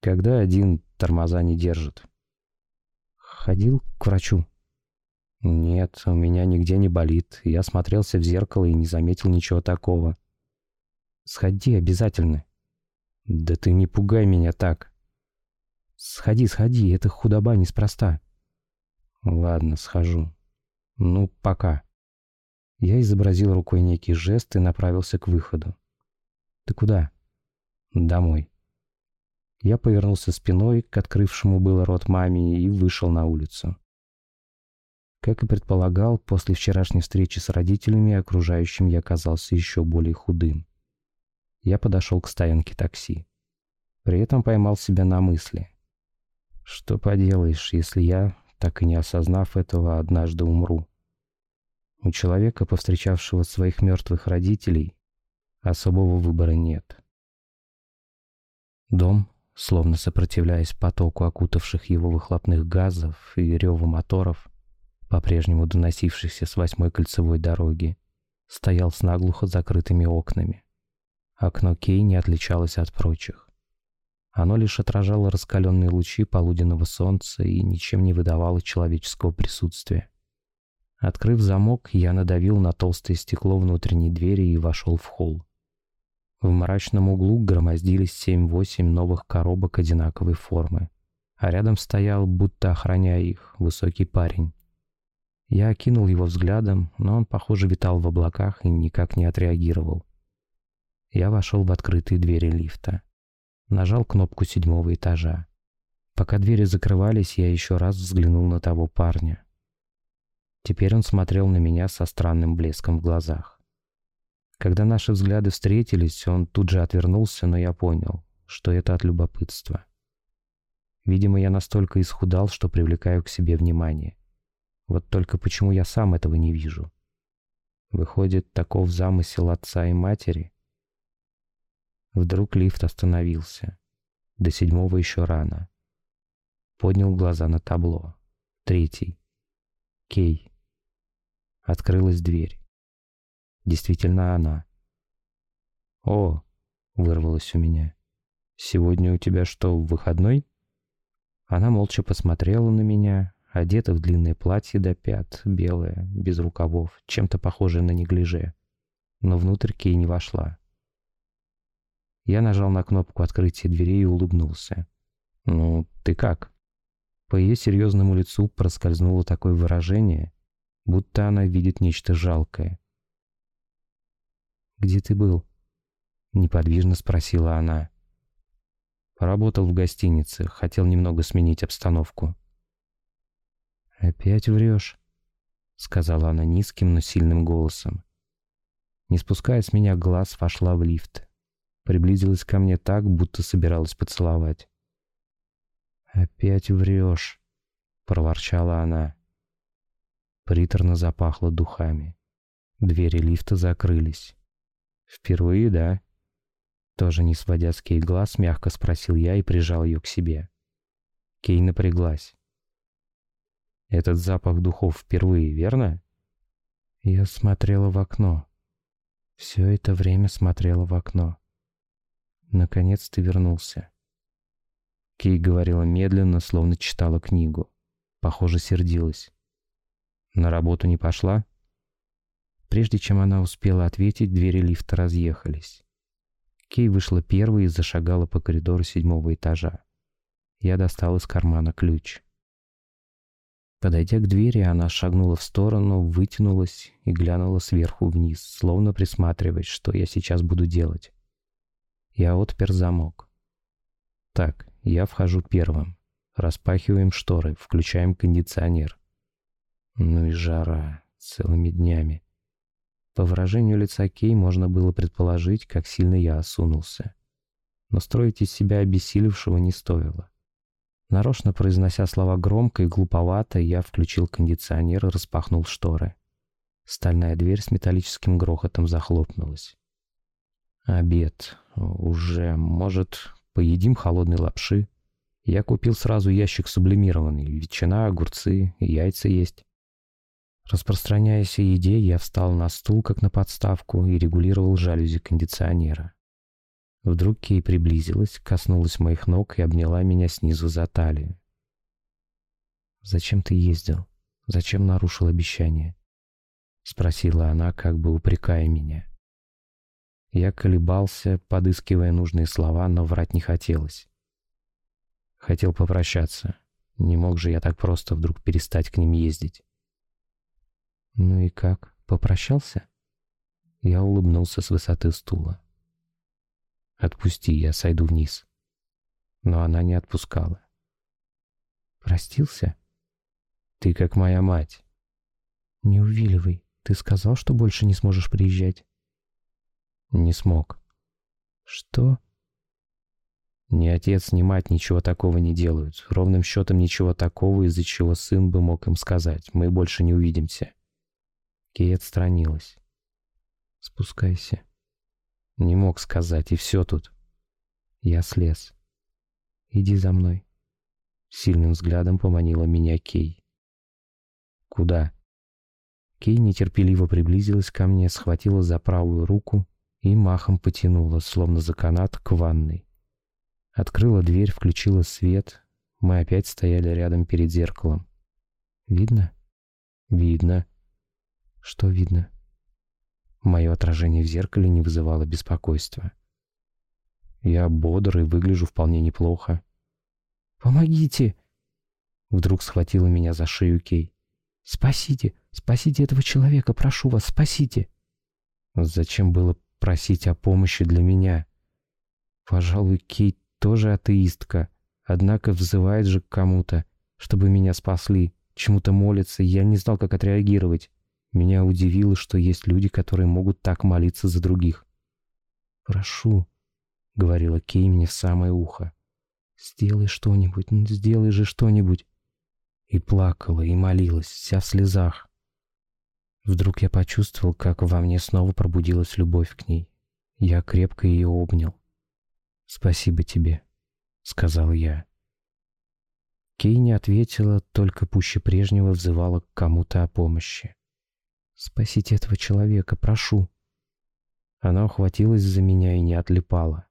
Когда один тормоза не держит. Ходил к врачу? Нет, у меня нигде не болит. Я смотрелся в зеркало и не заметил ничего такого. Сходи обязательно. Да ты не пугай меня так. Сходи, сходи, это худоба неспроста. Ладно, схожу. Ну, пока. Я изобразил рукой некий жест и направился к выходу. Ты куда? Домой. Я повернулся спиной к открывшему было рот маме и вышел на улицу. Как и предполагал, после вчерашней встречи с родителями окружающим я оказался еще более худым. Я подошел к стоянке такси. При этом поймал себя на мысли. Что поделаешь, если я, так и не осознав этого, однажды умру? У человека, повстречавшего своих мертвых родителей, особого выбора нет. Дом, словно сопротивляясь потоку окутавших его выхлопных газов и реву моторов, по-прежнему доносившихся с восьмой кольцевой дороги, стоял с наглухо закрытыми окнами. Окно Кей не отличалось от прочих. Оно лишь отражало раскаленные лучи полуденного солнца и ничем не выдавало человеческого присутствия. Открыв замок, я надавил на толстое стекло внутренней двери и вошел в холл. В мрачном углу громоздились семь-восемь новых коробок одинаковой формы, а рядом стоял, будто охраняя их, высокий парень. Я окинул его взглядом, но он, похоже, витал в облаках и никак не отреагировал. Я вошел в открытые двери лифта. Нажал кнопку седьмого этажа. Пока двери закрывались, я еще раз взглянул на того парня. Теперь он смотрел на меня со странным блеском в глазах. Когда наши взгляды встретились, он тут же отвернулся, но я понял, что это от любопытства. Видимо, я настолько исхудал, что привлекаю к себе внимание. Вот только почему я сам этого не вижу? Выходит, таков замысел отца и матери? Вдруг лифт остановился. До седьмого еще рано. Поднял глаза на табло. Третий. Кей. Открылась дверь. Действительно она. «О!» — вырвалось у меня. «Сегодня у тебя что, выходной?» Она молча посмотрела на меня, одета в длинное платье до пят, белое, без рукавов, чем-то похожее на неглиже. Но внутрь Кей не вошла. Я нажал на кнопку открытия двери и улыбнулся. «Ну, ты как?» По ее серьезному лицу проскользнуло такое выражение, будто она видит нечто жалкое. «Где ты был?» — неподвижно спросила она. Работал в гостинице, хотел немного сменить обстановку. «Опять врешь?» — сказала она низким, но сильным голосом. Не спуская с меня глаз, вошла в лифт. Приблизилась ко мне так, будто собиралась поцеловать. «Опять врешь», — проворчала она. Приторно запахло духами. Двери лифта закрылись. «Впервые, да?» Тоже не сводя с Кей глаз, мягко спросил я и прижал ее к себе. Кей напряглась. «Этот запах духов впервые, верно?» Я смотрела в окно. Все это время смотрела в окно. Наконец ты вернулся. Кей говорила медленно, словно читала книгу. Похоже, сердилась. На работу не пошла? Прежде чем она успела ответить, двери лифта разъехались. Кей вышла первой и зашагала по коридору седьмого этажа. Я достал из кармана ключ. Подойдя к двери, она шагнула в сторону, вытянулась и глянула сверху вниз, словно присматриваясь, что я сейчас буду делать. Я отпер замок. Так, я вхожу первым. Распахиваем шторы, включаем кондиционер. Ну и жара целыми днями. По выражению лица Кей можно было предположить, как сильно я осунулся. Но строить из себя обессилевшего не стоило. Нарочно произнося слова громко и глуповато, я включил кондиционер и распахнул шторы. Стальная дверь с металлическим грохотом захлопнулась. Обед. Уже, может, поедим холодной лапши? Я купил сразу ящик сублимированный. Ветчина, огурцы, яйца есть. Распространяясь о еде, я встал на стул, как на подставку, и регулировал жалюзи кондиционера. Вдруг Кей приблизилась, коснулась моих ног и обняла меня снизу за талию. «Зачем ты ездил? Зачем нарушил обещание?» — спросила она, как бы упрекая меня. Я колебался, подыскивая нужные слова, но врать не хотелось. Хотел попрощаться. Не мог же я так просто вдруг перестать к ним ездить. «Ну и как, попрощался?» Я улыбнулся с высоты стула. «Отпусти, я сойду вниз». Но она не отпускала. «Простился?» «Ты как моя мать». «Не увиливай. Ты сказал, что больше не сможешь приезжать?» «Не смог». «Что?» Ни отец, ни мать ничего такого не делают. Ровным счетом ничего такого, из-за чего сын бы мог им сказать. Мы больше не увидимся. Кей отстранилась. «Спускайся». Не мог сказать, и все тут. Я слез. «Иди за мной». Сильным взглядом поманила меня Кей. «Куда?» Кей нетерпеливо приблизилась ко мне, схватила за правую руку и махом потянула, словно за канат, к ванной. Открыла дверь, включила свет. Мы опять стояли рядом перед зеркалом. «Видно?» «Видно», что видно? Мое отражение в зеркале не вызывало беспокойства. Я бодр и выгляжу вполне неплохо. «Помогите!» Вдруг схватила меня за шею Кей. «Спасите! Спасите этого человека! Прошу вас, спасите!» Зачем было просить о помощи для меня? Пожалуй, Кей тоже атеистка, однако взывает же к кому-то, чтобы меня спасли, чему-то молится, я не знал, как отреагировать. Меня удивило, что есть люди, которые могут так молиться за других. «Прошу», — говорила Кей мне в самое ухо, — «сделай что-нибудь, ну, сделай же что-нибудь». И плакала, и молилась, вся в слезах. Вдруг я почувствовал, как во мне снова пробудилась любовь к ней. Я крепко ее обнял. «Спасибо тебе», — сказал я. Кей не ответила, только пуще прежнего взывала к кому-то о помощи. «Спасите этого человека, прошу». Она ухватилась за меня и не отлипала.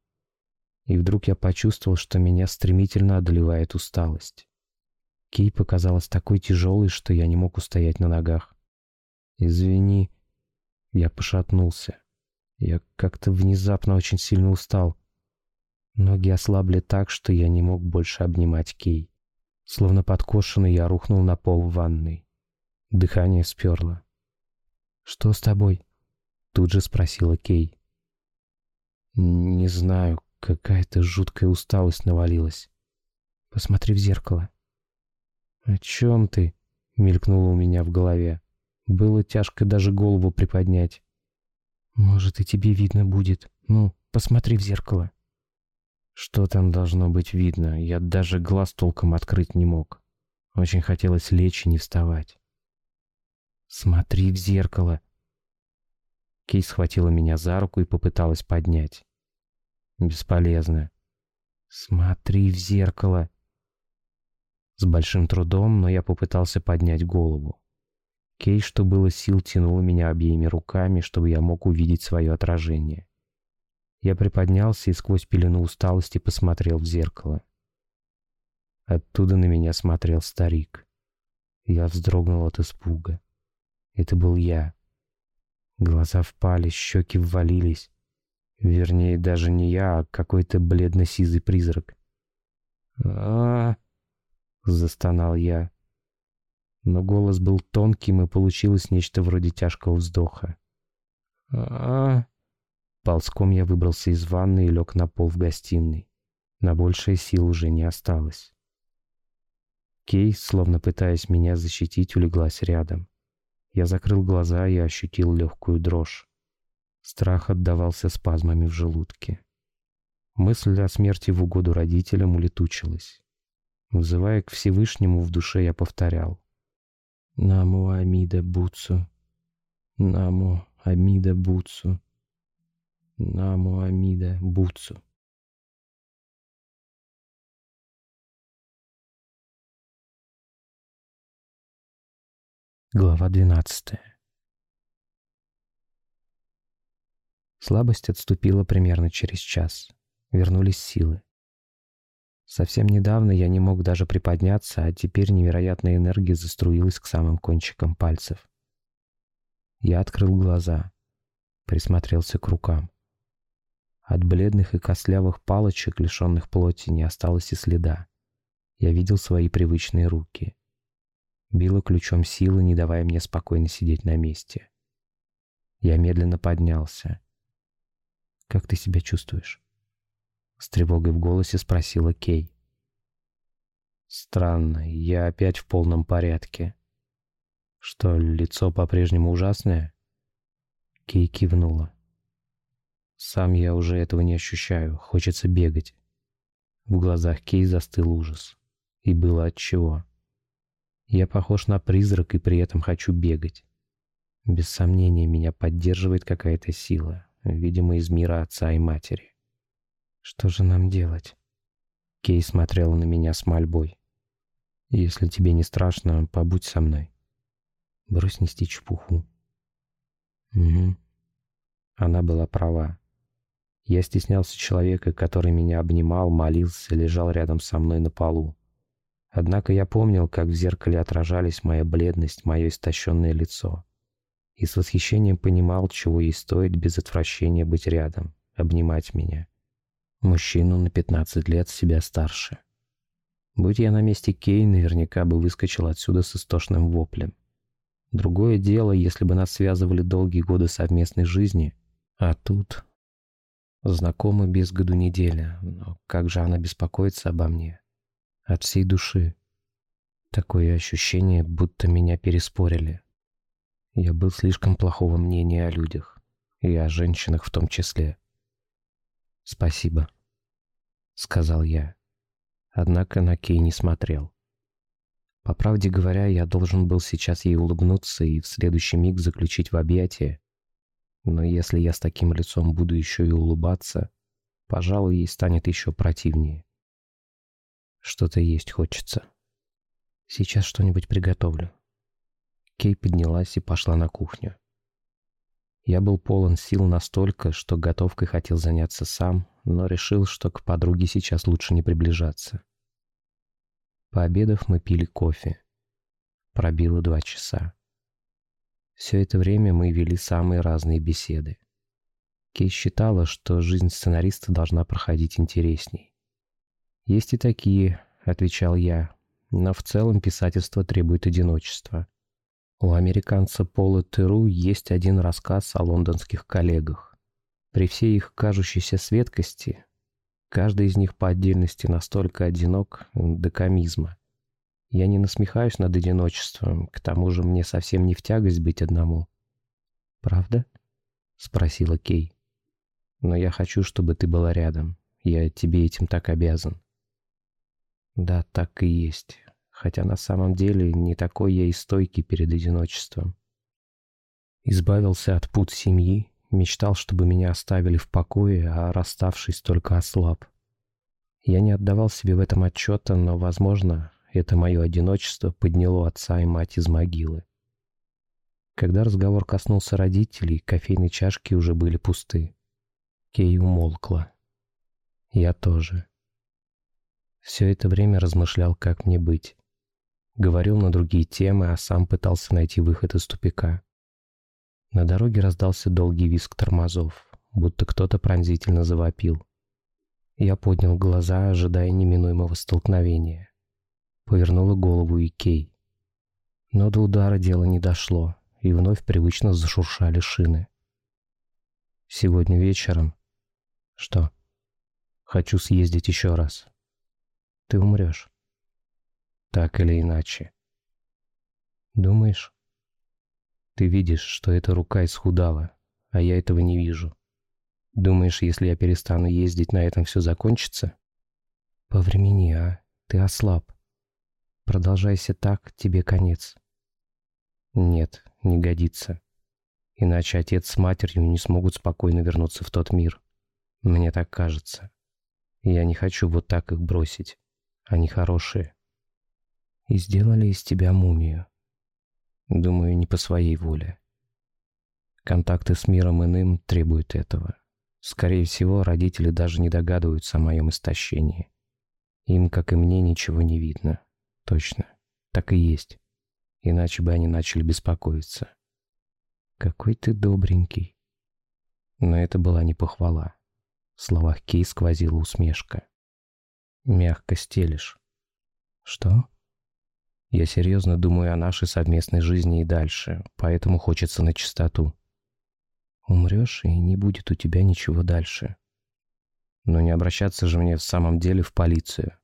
И вдруг я почувствовал, что меня стремительно одолевает усталость. Кей показалась такой тяжелой, что я не мог устоять на ногах. «Извини». Я пошатнулся. Я как-то внезапно очень сильно устал. Ноги ослабли так, что я не мог больше обнимать Кей. Словно подкошенный, я рухнул на пол в ванной. Дыхание сперло. «Что с тобой?» Тут же спросила Кей. «Не знаю, какая-то жуткая усталость навалилась. Посмотри в зеркало». «О чем ты?» — мелькнуло у меня в голове. Было тяжко даже голову приподнять. «Может, и тебе видно будет. Ну, посмотри в зеркало». Что там должно быть видно? Я даже глаз толком открыть не мог. Очень хотелось лечь и не вставать. «Смотри в зеркало!» Кей схватила меня за руку и попыталась поднять. «Бесполезно. Смотри в зеркало!» С большим трудом, но я попытался поднять голову. Кей, что было сил, тянула меня обеими руками, чтобы я мог увидеть свое отражение. Я приподнялся и сквозь пелену усталости посмотрел в зеркало. Оттуда на меня смотрел старик. Я вздрогнул от испуга. Это был я. Глаза впали, щеки ввалились. Вернее, даже не я, а какой-то бледно-сизый призрак. а, -а, -а застонал я но голос был тонким, и получилось нечто вроде тяжкого вздоха. а. Ползком я выбрался из ванны и лег на пол в гостиной. На большее сил уже не осталось. Кей, словно пытаясь меня защитить, улеглась рядом. Я закрыл глаза и ощутил легкую дрожь. Страх отдавался спазмами в желудке. Мысль о смерти в угоду родителям улетучилась. Взывая к Всевышнему, в душе я повторял. Наму Амида Буцу. Наму Амида Буцу. Наму Амида Буцу. Глава 12 Слабость отступила примерно через час. Вернулись силы. Совсем недавно я не мог даже приподняться, а теперь невероятная энергия заструилась к самым кончикам пальцев. Я открыл глаза, присмотрелся к рукам. От бледных и костлявых палочек, лишенных плоти, не осталось и следа. Я видел свои привычные руки. Била ключом силы, не давая мне спокойно сидеть на месте. Я медленно поднялся. «Как ты себя чувствуешь?» С тревогой в голосе спросила Кей. Странно, я опять в полном порядке. Что, лицо по-прежнему ужасное? Кей кивнула. Сам я уже этого не ощущаю, хочется бегать. В глазах Кей застыл ужас. И было от чего. Я похож на призрак и при этом хочу бегать. Без сомнения, меня поддерживает какая-то сила, видимо, из мира отца и матери. Что же нам делать? Кей смотрела на меня с мольбой. Если тебе не страшно, побудь со мной. Брось нести чепуху. Угу. Она была права. Я стеснялся человека, который меня обнимал, молился, лежал рядом со мной на полу. Однако я помнил, как в зеркале отражались моя бледность, мое истощенное лицо. И с восхищением понимал, чего ей стоит без отвращения быть рядом, обнимать меня. Мужчину на 15 лет себя старше. Будь я на месте Кей, наверняка бы выскочил отсюда с истошным воплем. Другое дело, если бы нас связывали долгие годы совместной жизни, а тут... Знакомы без году неделя, но как же она беспокоится обо мне? От всей души. Такое ощущение, будто меня переспорили. Я был слишком плохого мнения о людях, и о женщинах в том числе. «Спасибо», — сказал я. Однако на Кей не смотрел. По правде говоря, я должен был сейчас ей улыбнуться и в следующий миг заключить в объятия. Но если я с таким лицом буду еще и улыбаться, пожалуй, ей станет еще противнее. Что-то есть хочется. Сейчас что-нибудь приготовлю. Кей поднялась и пошла на кухню. Я был полон сил настолько, что готовкой хотел заняться сам, но решил, что к подруге сейчас лучше не приближаться. Пообедав, мы пили кофе. Пробило два часа. Все это время мы вели самые разные беседы. Кей считала, что жизнь сценариста должна проходить интересней. «Есть и такие», — отвечал я, — «но в целом писательство требует одиночества». У американца Пола Теру есть один рассказ о лондонских коллегах. При всей их кажущейся светкости Каждый из них по отдельности настолько одинок до комизма. Я не насмехаюсь над одиночеством, к тому же мне совсем не в тягость быть одному. «Правда?» — спросила Кей. «Но я хочу, чтобы ты была рядом. Я тебе этим так обязан». «Да, так и есть. Хотя на самом деле не такой я и стойкий перед одиночеством. Избавился от пут семьи, Мечтал, чтобы меня оставили в покое, а расставшись, только ослаб. Я не отдавал себе в этом отчета, но, возможно, это мое одиночество подняло отца и мать из могилы. Когда разговор коснулся родителей, кофейные чашки уже были пусты. Кей умолкла. Я тоже. Все это время размышлял, как мне быть. Говорил на другие темы, а сам пытался найти выход из тупика. На дороге раздался долгий визг тормозов, будто кто-то пронзительно завопил. Я поднял глаза, ожидая неминуемого столкновения. Повернула голову и Кей. Но до удара дело не дошло, и вновь привычно зашуршали шины. Сегодня вечером... Что? Хочу съездить еще раз. Ты умрешь. Так или иначе. Думаешь? Ты видишь, что эта рука исхудала, а я этого не вижу. Думаешь, если я перестану ездить, на этом все закончится? Повремени, а? Ты ослаб. Продолжайся так, тебе конец. Нет, не годится. Иначе отец с матерью не смогут спокойно вернуться в тот мир. Мне так кажется. Я не хочу вот так их бросить. Они хорошие. И сделали из тебя мумию. Думаю, не по своей воле. Контакты с миром иным требуют этого. Скорее всего, родители даже не догадываются о моем истощении. Им, как и мне, ничего не видно. Точно. Так и есть. Иначе бы они начали беспокоиться. Какой ты добренький. Но это была не похвала. В словах Кей сквозила усмешка. Мягко стелишь. Что? Я серьезно думаю о нашей совместной жизни и дальше, поэтому хочется на чистоту. Умрешь, и не будет у тебя ничего дальше. Но не обращаться же мне в самом деле в полицию.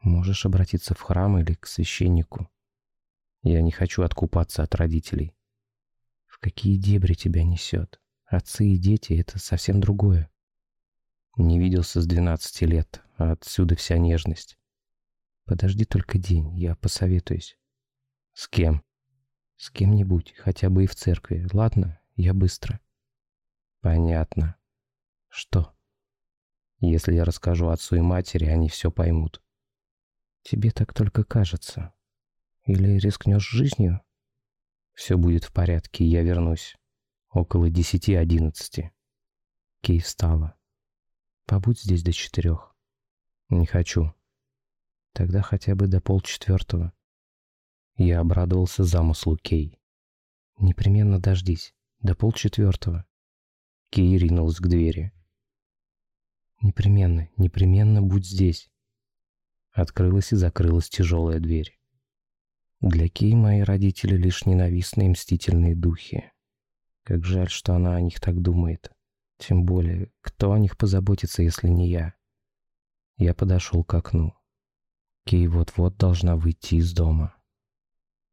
Можешь обратиться в храм или к священнику. Я не хочу откупаться от родителей. В какие дебри тебя несет? Отцы и дети — это совсем другое. Не виделся с двенадцати лет, а отсюда вся нежность. Подожди только день, я посоветуюсь. С кем? С кем-нибудь, хотя бы и в церкви. Ладно, я быстро. Понятно. Что? Если я расскажу отцу и матери, они все поймут. Тебе так только кажется. Или рискнешь жизнью? Все будет в порядке, я вернусь. Около десяти-одиннадцати. Кей встала. Побудь здесь до четырех. Не хочу. Тогда хотя бы до полчетвертого. Я обрадовался замыслу Кей. Непременно дождись. До полчетвертого. Кей ринулась к двери. Непременно, непременно будь здесь. Открылась и закрылась тяжелая дверь. Для Кей мои родители лишь ненавистные мстительные духи. Как жаль, что она о них так думает. Тем более, кто о них позаботится, если не я? Я подошел к окну. Кей вот-вот должна выйти из дома.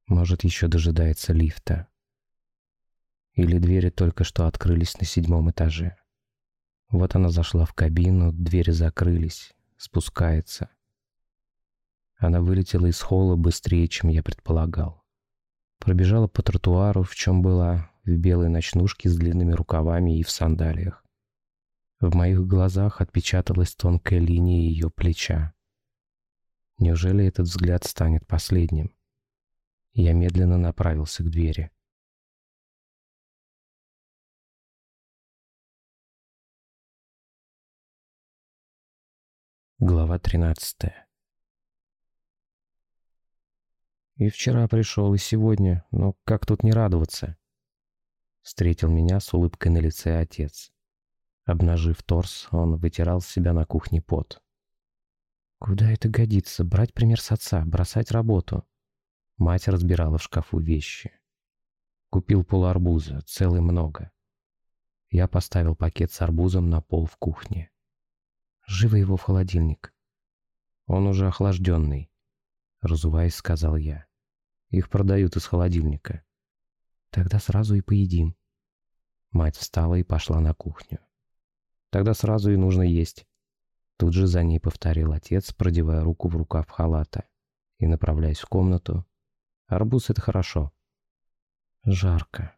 Может, еще дожидается лифта. Или двери только что открылись на седьмом этаже. Вот она зашла в кабину, двери закрылись, спускается. Она вылетела из холла быстрее, чем я предполагал. Пробежала по тротуару, в чем была, в белой ночнушке с длинными рукавами и в сандалиях. В моих глазах отпечаталась тонкая линия ее плеча. Неужели этот взгляд станет последним? Я медленно направился к двери. Глава 13 И вчера пришел, и сегодня, но как тут не радоваться? Встретил меня с улыбкой на лице отец. Обнажив торс, он вытирал с себя на кухне пот. Куда это годится? Брать пример с отца, бросать работу. Мать разбирала в шкафу вещи. Купил пол арбуза, целый много. Я поставил пакет с арбузом на пол в кухне. Живо его в холодильник. Он уже охлажденный, разуваясь, сказал я. Их продают из холодильника. Тогда сразу и поедим. Мать встала и пошла на кухню. Тогда сразу и нужно есть. Тут же за ней повторил отец, продевая руку в рукав халата и направляясь в комнату. Арбуз — это хорошо. Жарко.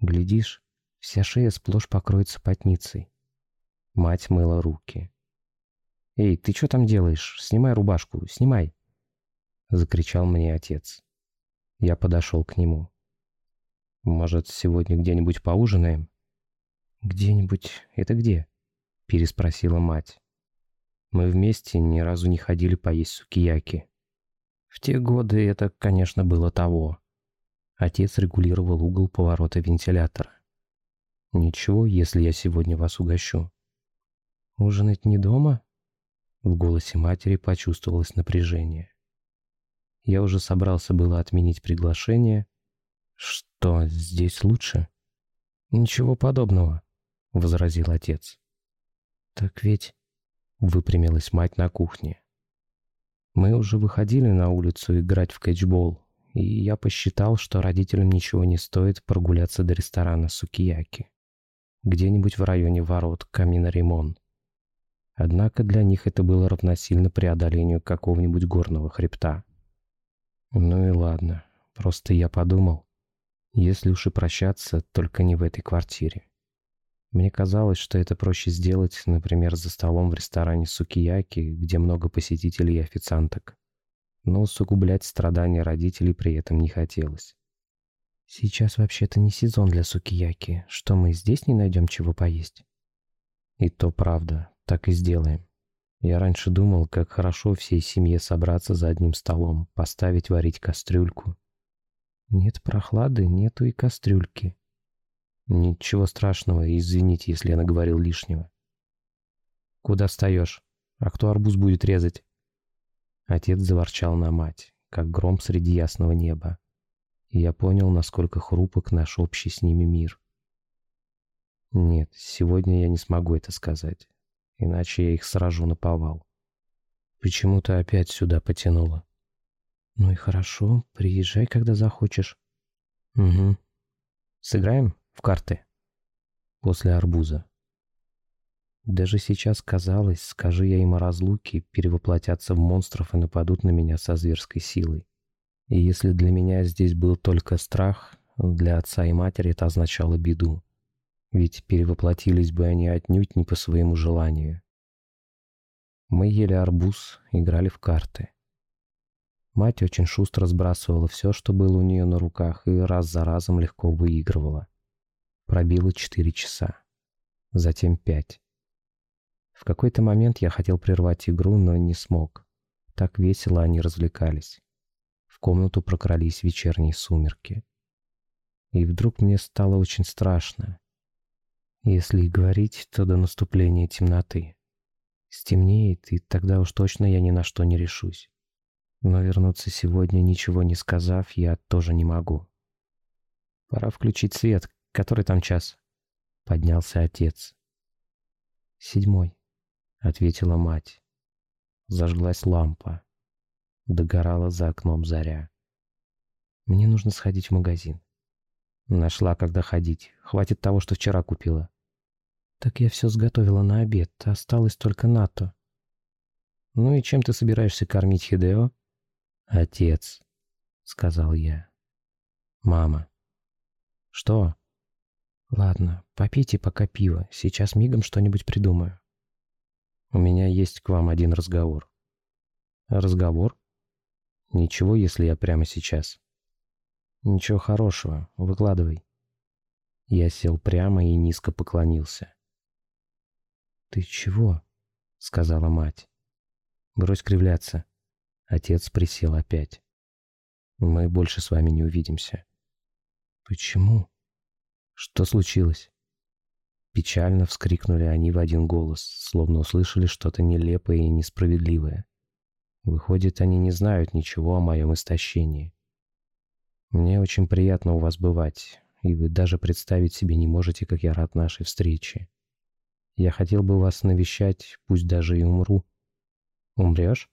Глядишь, вся шея сплошь покроется потницей. Мать мыла руки. «Эй, ты что там делаешь? Снимай рубашку, снимай!» Закричал мне отец. Я подошел к нему. «Может, сегодня где-нибудь поужинаем?» «Где-нибудь? Это где?» Переспросила мать. Мы вместе ни разу не ходили поесть сукияки. В те годы это, конечно, было того. Отец регулировал угол поворота вентилятора. «Ничего, если я сегодня вас угощу». «Ужинать не дома?» В голосе матери почувствовалось напряжение. Я уже собрался было отменить приглашение. Что, здесь лучше? Ничего подобного, возразил отец. Так ведь... Выпрямилась мать на кухне. Мы уже выходили на улицу играть в кэтчбол, и я посчитал, что родителям ничего не стоит прогуляться до ресторана Сукияки. Где-нибудь в районе ворот Камина-Римон. Однако для них это было равносильно преодолению какого-нибудь горного хребта. Ну и ладно, просто я подумал, если уж и прощаться, только не в этой квартире. Мне казалось, что это проще сделать, например, за столом в ресторане Сукияки, где много посетителей и официанток. Но усугублять страдания родителей при этом не хотелось. «Сейчас вообще-то не сезон для сукияки. Что, мы здесь не найдем чего поесть?» «И то правда. Так и сделаем. Я раньше думал, как хорошо всей семье собраться за одним столом, поставить варить кастрюльку. Нет прохлады, нету и кастрюльки. Ничего страшного, извините, если я наговорил лишнего. Куда встаешь? А кто арбуз будет резать? Отец заворчал на мать, как гром среди ясного неба. И я понял, насколько хрупок наш общий с ними мир. Нет, сегодня я не смогу это сказать иначе я их сражу на повал. Почему-то опять сюда потянуло. Ну и хорошо, приезжай, когда захочешь. Угу. Сыграем карты? После арбуза. Даже сейчас казалось, скажи я им о разлуке, перевоплотятся в монстров и нападут на меня со зверской силой. И если для меня здесь был только страх, для отца и матери это означало беду ведь перевоплотились бы они отнюдь не по своему желанию. Мы ели арбуз, играли в карты. Мать очень шустро сбрасывала все, что было у нее на руках, и раз за разом легко выигрывала. Пробило четыре часа. Затем пять. В какой-то момент я хотел прервать игру, но не смог. Так весело они развлекались. В комнату прокрались вечерние сумерки. И вдруг мне стало очень страшно. Если и говорить, то до наступления темноты. Стемнеет, и тогда уж точно я ни на что не решусь. Но вернуться сегодня, ничего не сказав, я тоже не могу. Пора включить свет. Который там час? Поднялся отец. Седьмой, ответила мать. Зажглась лампа. Догорала за окном заря. Мне нужно сходить в магазин. Нашла, когда ходить. Хватит того, что вчера купила. Так я все сготовила на обед. Осталось только НАТО. Ну и чем ты собираешься кормить Хидео? «Отец», — сказал я. «Мама». «Что?» «Ладно, попейте пока пиво, сейчас мигом что-нибудь придумаю». «У меня есть к вам один разговор». «Разговор?» «Ничего, если я прямо сейчас». «Ничего хорошего, выкладывай». Я сел прямо и низко поклонился. «Ты чего?» — сказала мать. «Брось кривляться». Отец присел опять. «Мы больше с вами не увидимся». «Почему?» «Что случилось?» Печально вскрикнули они в один голос, словно услышали что-то нелепое и несправедливое. Выходит, они не знают ничего о моем истощении. Мне очень приятно у вас бывать, и вы даже представить себе не можете, как я рад нашей встрече. Я хотел бы вас навещать, пусть даже и умру. Умрешь?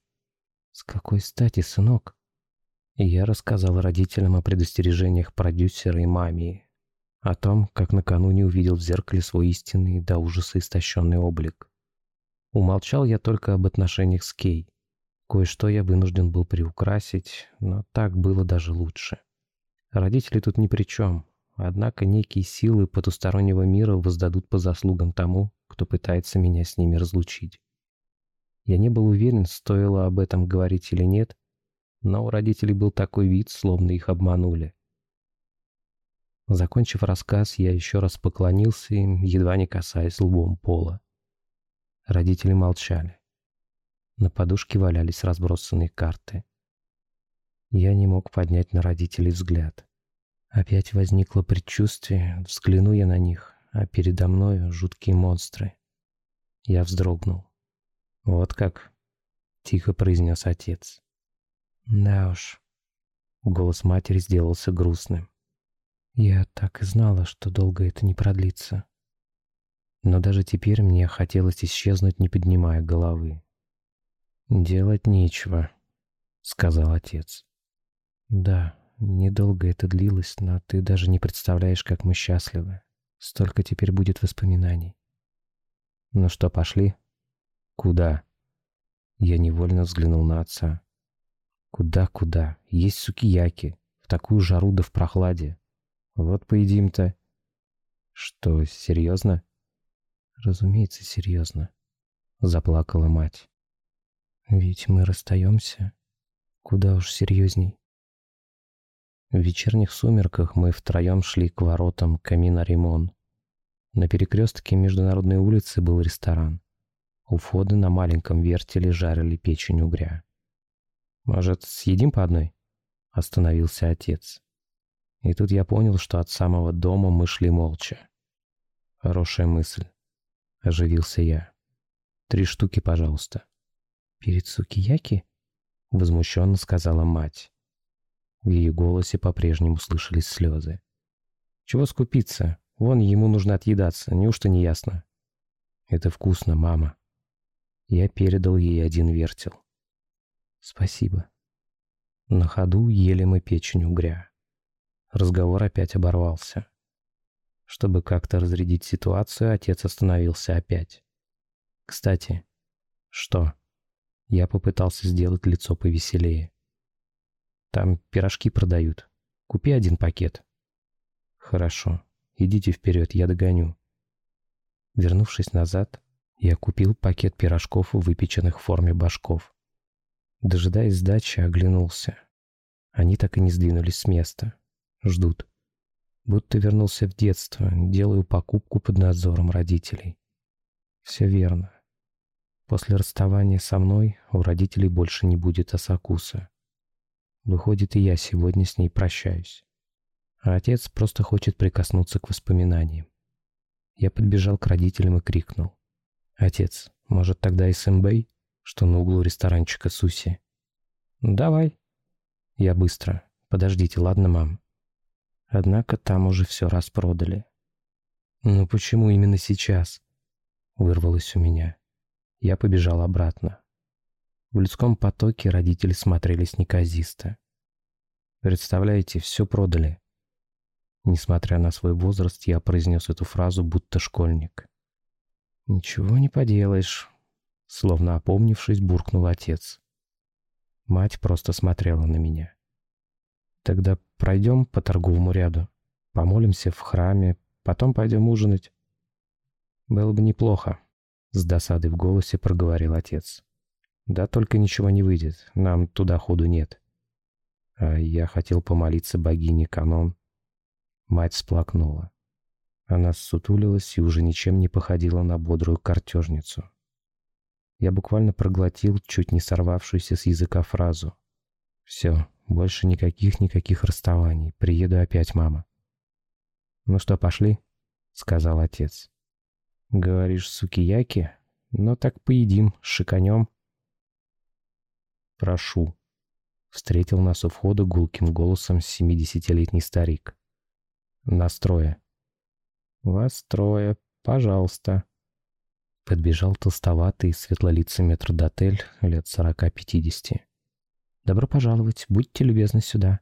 С какой стати, сынок? я рассказал родителям о предостережениях продюсера и маме, о том, как накануне увидел в зеркале свой истинный до ужаса истощенный облик. Умолчал я только об отношениях с Кей. Кое-что я вынужден был приукрасить, но так было даже лучше. Родители тут ни при чем, однако некие силы потустороннего мира воздадут по заслугам тому, кто пытается меня с ними разлучить. Я не был уверен, стоило об этом говорить или нет, но у родителей был такой вид, словно их обманули. Закончив рассказ, я еще раз поклонился им, едва не касаясь лбом пола. Родители молчали. На подушке валялись разбросанные карты. Я не мог поднять на родителей взгляд. Опять возникло предчувствие, взгляну я на них, а передо мною жуткие монстры. Я вздрогнул. «Вот как?» — тихо произнес отец. «Да уж». Голос матери сделался грустным. «Я так и знала, что долго это не продлится». Но даже теперь мне хотелось исчезнуть, не поднимая головы. «Делать нечего», — сказал отец. «Да, недолго это длилось, но ты даже не представляешь, как мы счастливы. Столько теперь будет воспоминаний». «Ну что, пошли?» «Куда?» Я невольно взглянул на отца. «Куда-куда? Есть сукияки. В такую жару да в прохладе. Вот поедим-то». «Что, серьезно?» «Разумеется, серьезно», — заплакала мать. Ведь мы расстаемся. Куда уж серьезней. В вечерних сумерках мы втроем шли к воротам Камина Римон. На перекрестке Международной улицы был ресторан. У входа на маленьком вертеле жарили печень угря. «Может, съедим по одной?» — остановился отец. И тут я понял, что от самого дома мы шли молча. «Хорошая мысль», — оживился я. «Три штуки, пожалуйста». «Перед Сукияки?» — возмущенно сказала мать. В ее голосе по-прежнему слышались слезы. «Чего скупиться? Вон ему нужно отъедаться, неужто не ясно?» «Это вкусно, мама». Я передал ей один вертел. «Спасибо». На ходу ели мы печень угря. Разговор опять оборвался. Чтобы как-то разрядить ситуацию, отец остановился опять. «Кстати». «Что?» Я попытался сделать лицо повеселее. «Там пирожки продают. Купи один пакет». «Хорошо. Идите вперед, я догоню». Вернувшись назад, я купил пакет пирожков, выпеченных в форме башков. Дожидаясь сдачи, оглянулся. Они так и не сдвинулись с места. Ждут. Будто вернулся в детство, делаю покупку под надзором родителей. Все верно. После расставания со мной у родителей больше не будет Асакуса. Выходит, и я сегодня с ней прощаюсь. А отец просто хочет прикоснуться к воспоминаниям. Я подбежал к родителям и крикнул. «Отец, может тогда и Сэмбэй, что на углу ресторанчика Суси?» «Давай». Я быстро. «Подождите, ладно, мам?» Однако там уже все распродали. «Ну почему именно сейчас?» Вырвалось у меня. Я побежал обратно. В людском потоке родители смотрелись неказисто. Представляете, все продали. Несмотря на свой возраст, я произнес эту фразу, будто школьник. «Ничего не поделаешь», — словно опомнившись, буркнул отец. Мать просто смотрела на меня. Тогда пройдем по торговому ряду, помолимся в храме, потом пойдем ужинать. Было бы неплохо, с досадой в голосе проговорил отец. Да только ничего не выйдет, нам туда ходу нет. А я хотел помолиться богине Канон. Мать всплакнула. Она ссутулилась и уже ничем не походила на бодрую картежницу. Я буквально проглотил чуть не сорвавшуюся с языка фразу. «Все, больше никаких-никаких расставаний. Приеду опять, мама». «Ну что, пошли?» — сказал отец. «Говоришь, сукияки? Ну так поедим, шиканем». «Прошу», — встретил нас у входа гулким голосом семидесятилетний старик. «Настроя». «Вас трое, пожалуйста». Подбежал толстоватый, светлолицый метрдотель лет сорока-пятидесяти. «Добро пожаловать, будьте любезны сюда».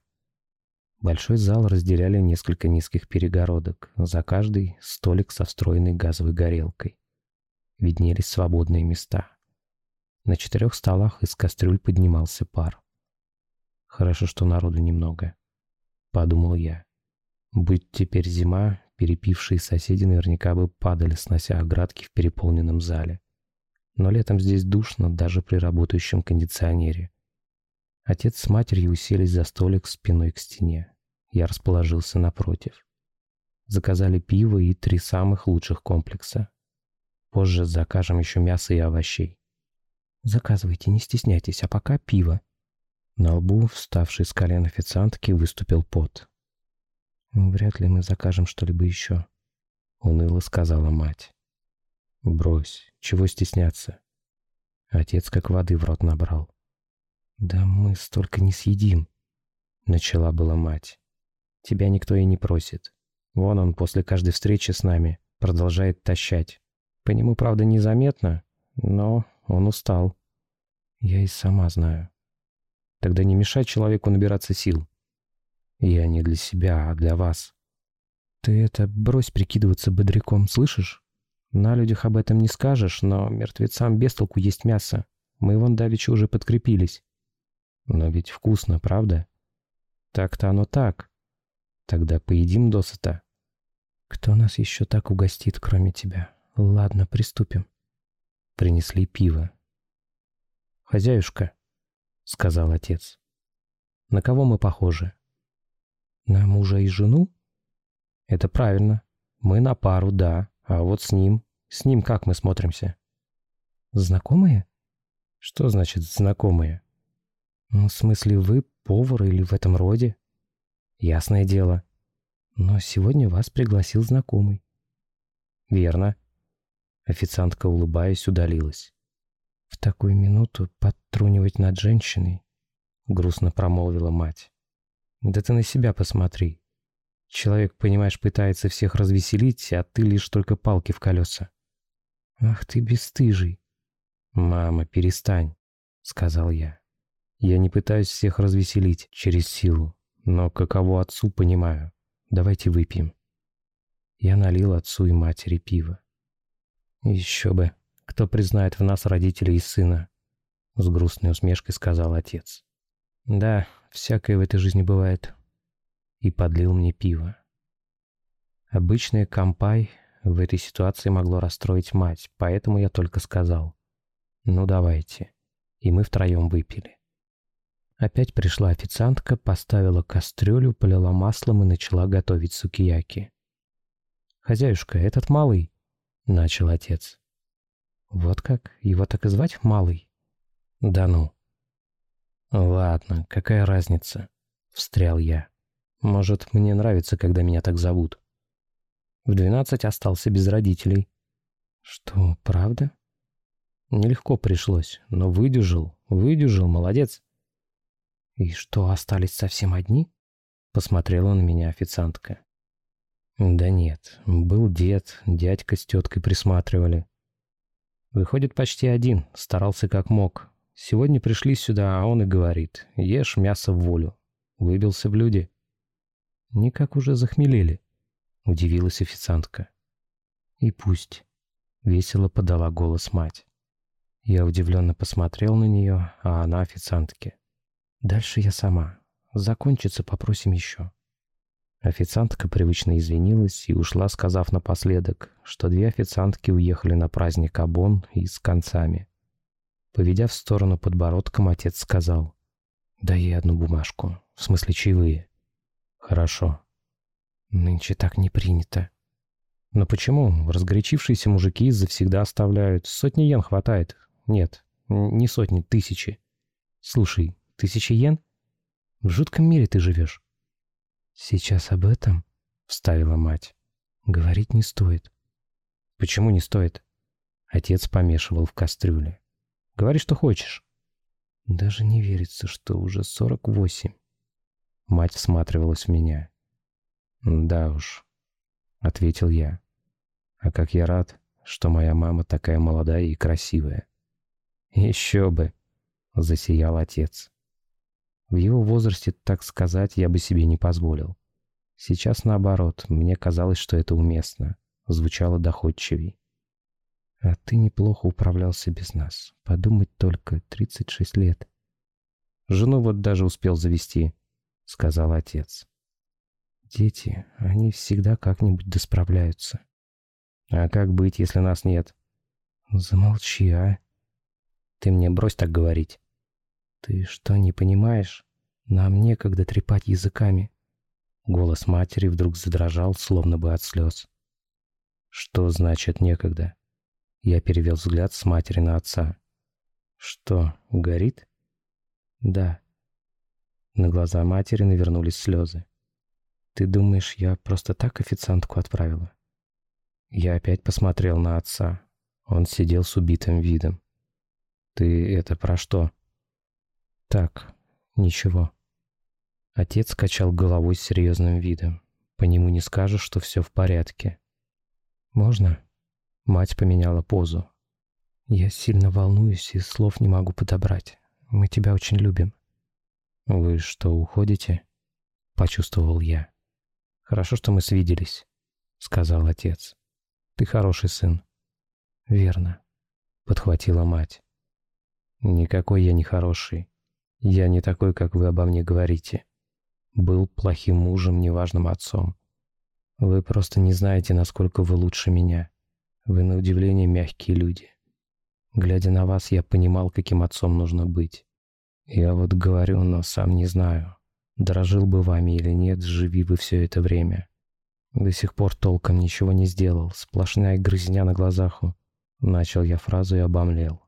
Большой зал разделяли несколько низких перегородок, за каждый столик со встроенной газовой горелкой. Виднелись свободные места. На четырех столах из кастрюль поднимался пар. Хорошо, что народу немного. Подумал я. Будь теперь зима, перепившие соседи наверняка бы падали, снося оградки в переполненном зале. Но летом здесь душно даже при работающем кондиционере. Отец с матерью уселись за столик спиной к стене. Я расположился напротив. Заказали пиво и три самых лучших комплекса. Позже закажем еще мясо и овощей. Заказывайте, не стесняйтесь, а пока пиво. На лбу, вставший с колен официантки, выступил пот. «Вряд ли мы закажем что-либо еще», — уныло сказала мать. «Брось, чего стесняться?» Отец как воды в рот набрал. «Да мы столько не съедим», — начала была мать. «Тебя никто и не просит. Вон он после каждой встречи с нами продолжает тащать. По нему, правда, незаметно, но он устал. Я и сама знаю. Тогда не мешай человеку набираться сил. Я не для себя, а для вас. Ты это брось прикидываться бодряком, слышишь? На людях об этом не скажешь, но мертвецам без есть мясо. Мы вон давеча уже подкрепились. Но ведь вкусно, правда? Так-то оно так. Тогда поедим досыта. Кто нас еще так угостит, кроме тебя? Ладно, приступим. Принесли пиво. «Хозяюшка», — сказал отец, — «на кого мы похожи?» На мужа и жену? Это правильно. Мы на пару, да. А вот с ним... С ним как мы смотримся? Знакомые? Что значит знакомые? Ну, в смысле, вы повар или в этом роде? Ясное дело. Но сегодня вас пригласил знакомый. Верно. Официантка, улыбаясь, удалилась. В такую минуту подтрунивать над женщиной, грустно промолвила мать. Да ты на себя посмотри. Человек, понимаешь, пытается всех развеселить, а ты лишь только палки в колеса. Ах ты бесстыжий. Мама, перестань, сказал я. Я не пытаюсь всех развеселить через силу, но каково отцу понимаю. Давайте выпьем. Я налил отцу и матери пиво. Еще бы, кто признает в нас родителей и сына, с грустной усмешкой сказал отец. Да, всякое в этой жизни бывает. И подлил мне пиво. Обычный компай в этой ситуации могло расстроить мать, поэтому я только сказал «Ну давайте». И мы втроем выпили. Опять пришла официантка, поставила кастрюлю, полила маслом и начала готовить сукияки. «Хозяюшка, этот малый», — начал отец. «Вот как? Его так и звать малый?» «Да ну». «Ладно, какая разница?» — встрял я. «Может, мне нравится, когда меня так зовут». В двенадцать остался без родителей. «Что, правда?» Нелегко пришлось, но выдержал, выдержал, молодец. «И что, остались совсем одни?» — посмотрела на меня официантка. «Да нет, был дед, дядька с теткой присматривали. Выходит, почти один, старался как мог, Сегодня пришли сюда, а он и говорит, ешь мясо в волю. Выбился в люди. Никак уже захмелели, удивилась официантка. И пусть, весело подала голос мать. Я удивленно посмотрел на нее, а она официантке. Дальше я сама. Закончится, попросим еще. Официантка привычно извинилась и ушла, сказав напоследок, что две официантки уехали на праздник Абон и с концами. Поведя в сторону подбородком, отец сказал, «Дай ей одну бумажку, в смысле чаевые». «Хорошо». «Нынче так не принято». «Но почему? Разгорячившиеся мужики завсегда оставляют. Сотни йен хватает. Нет, не сотни, тысячи. Слушай, тысячи йен? В жутком мире ты живешь». «Сейчас об этом?» — вставила мать. «Говорить не стоит». «Почему не стоит?» Отец помешивал в кастрюле. «Говори, что хочешь». «Даже не верится, что уже сорок восемь». Мать всматривалась в меня. «Да уж», — ответил я. «А как я рад, что моя мама такая молодая и красивая». «Еще бы!» — засиял отец. В его возрасте, так сказать, я бы себе не позволил. Сейчас наоборот, мне казалось, что это уместно. Звучало доходчивей. А ты неплохо управлялся без нас. Подумать только, 36 лет. Жену вот даже успел завести, сказал отец. Дети, они всегда как-нибудь досправляются. А как быть, если нас нет? Замолчи, а. Ты мне брось так говорить. «Ты что, не понимаешь? Нам некогда трепать языками». Голос матери вдруг задрожал, словно бы от слез. «Что значит некогда?» Я перевел взгляд с матери на отца. «Что, горит?» «Да». На глаза матери навернулись слезы. «Ты думаешь, я просто так официантку отправила?» Я опять посмотрел на отца. Он сидел с убитым видом. «Ты это про что?» Так, ничего. Отец качал головой с серьезным видом. По нему не скажешь, что все в порядке. Можно? Мать поменяла позу. Я сильно волнуюсь и слов не могу подобрать. Мы тебя очень любим. Вы что, уходите? Почувствовал я. Хорошо, что мы свиделись, сказал отец. Ты хороший сын. Верно, подхватила мать. Никакой я не хороший. Я не такой, как вы обо мне говорите. Был плохим мужем, неважным отцом. Вы просто не знаете, насколько вы лучше меня. Вы, на удивление, мягкие люди. Глядя на вас, я понимал, каким отцом нужно быть. Я вот говорю, но сам не знаю, дорожил бы вами или нет, живи вы все это время. До сих пор толком ничего не сделал, сплошная грызня на глазах. Начал я фразу и обомлел.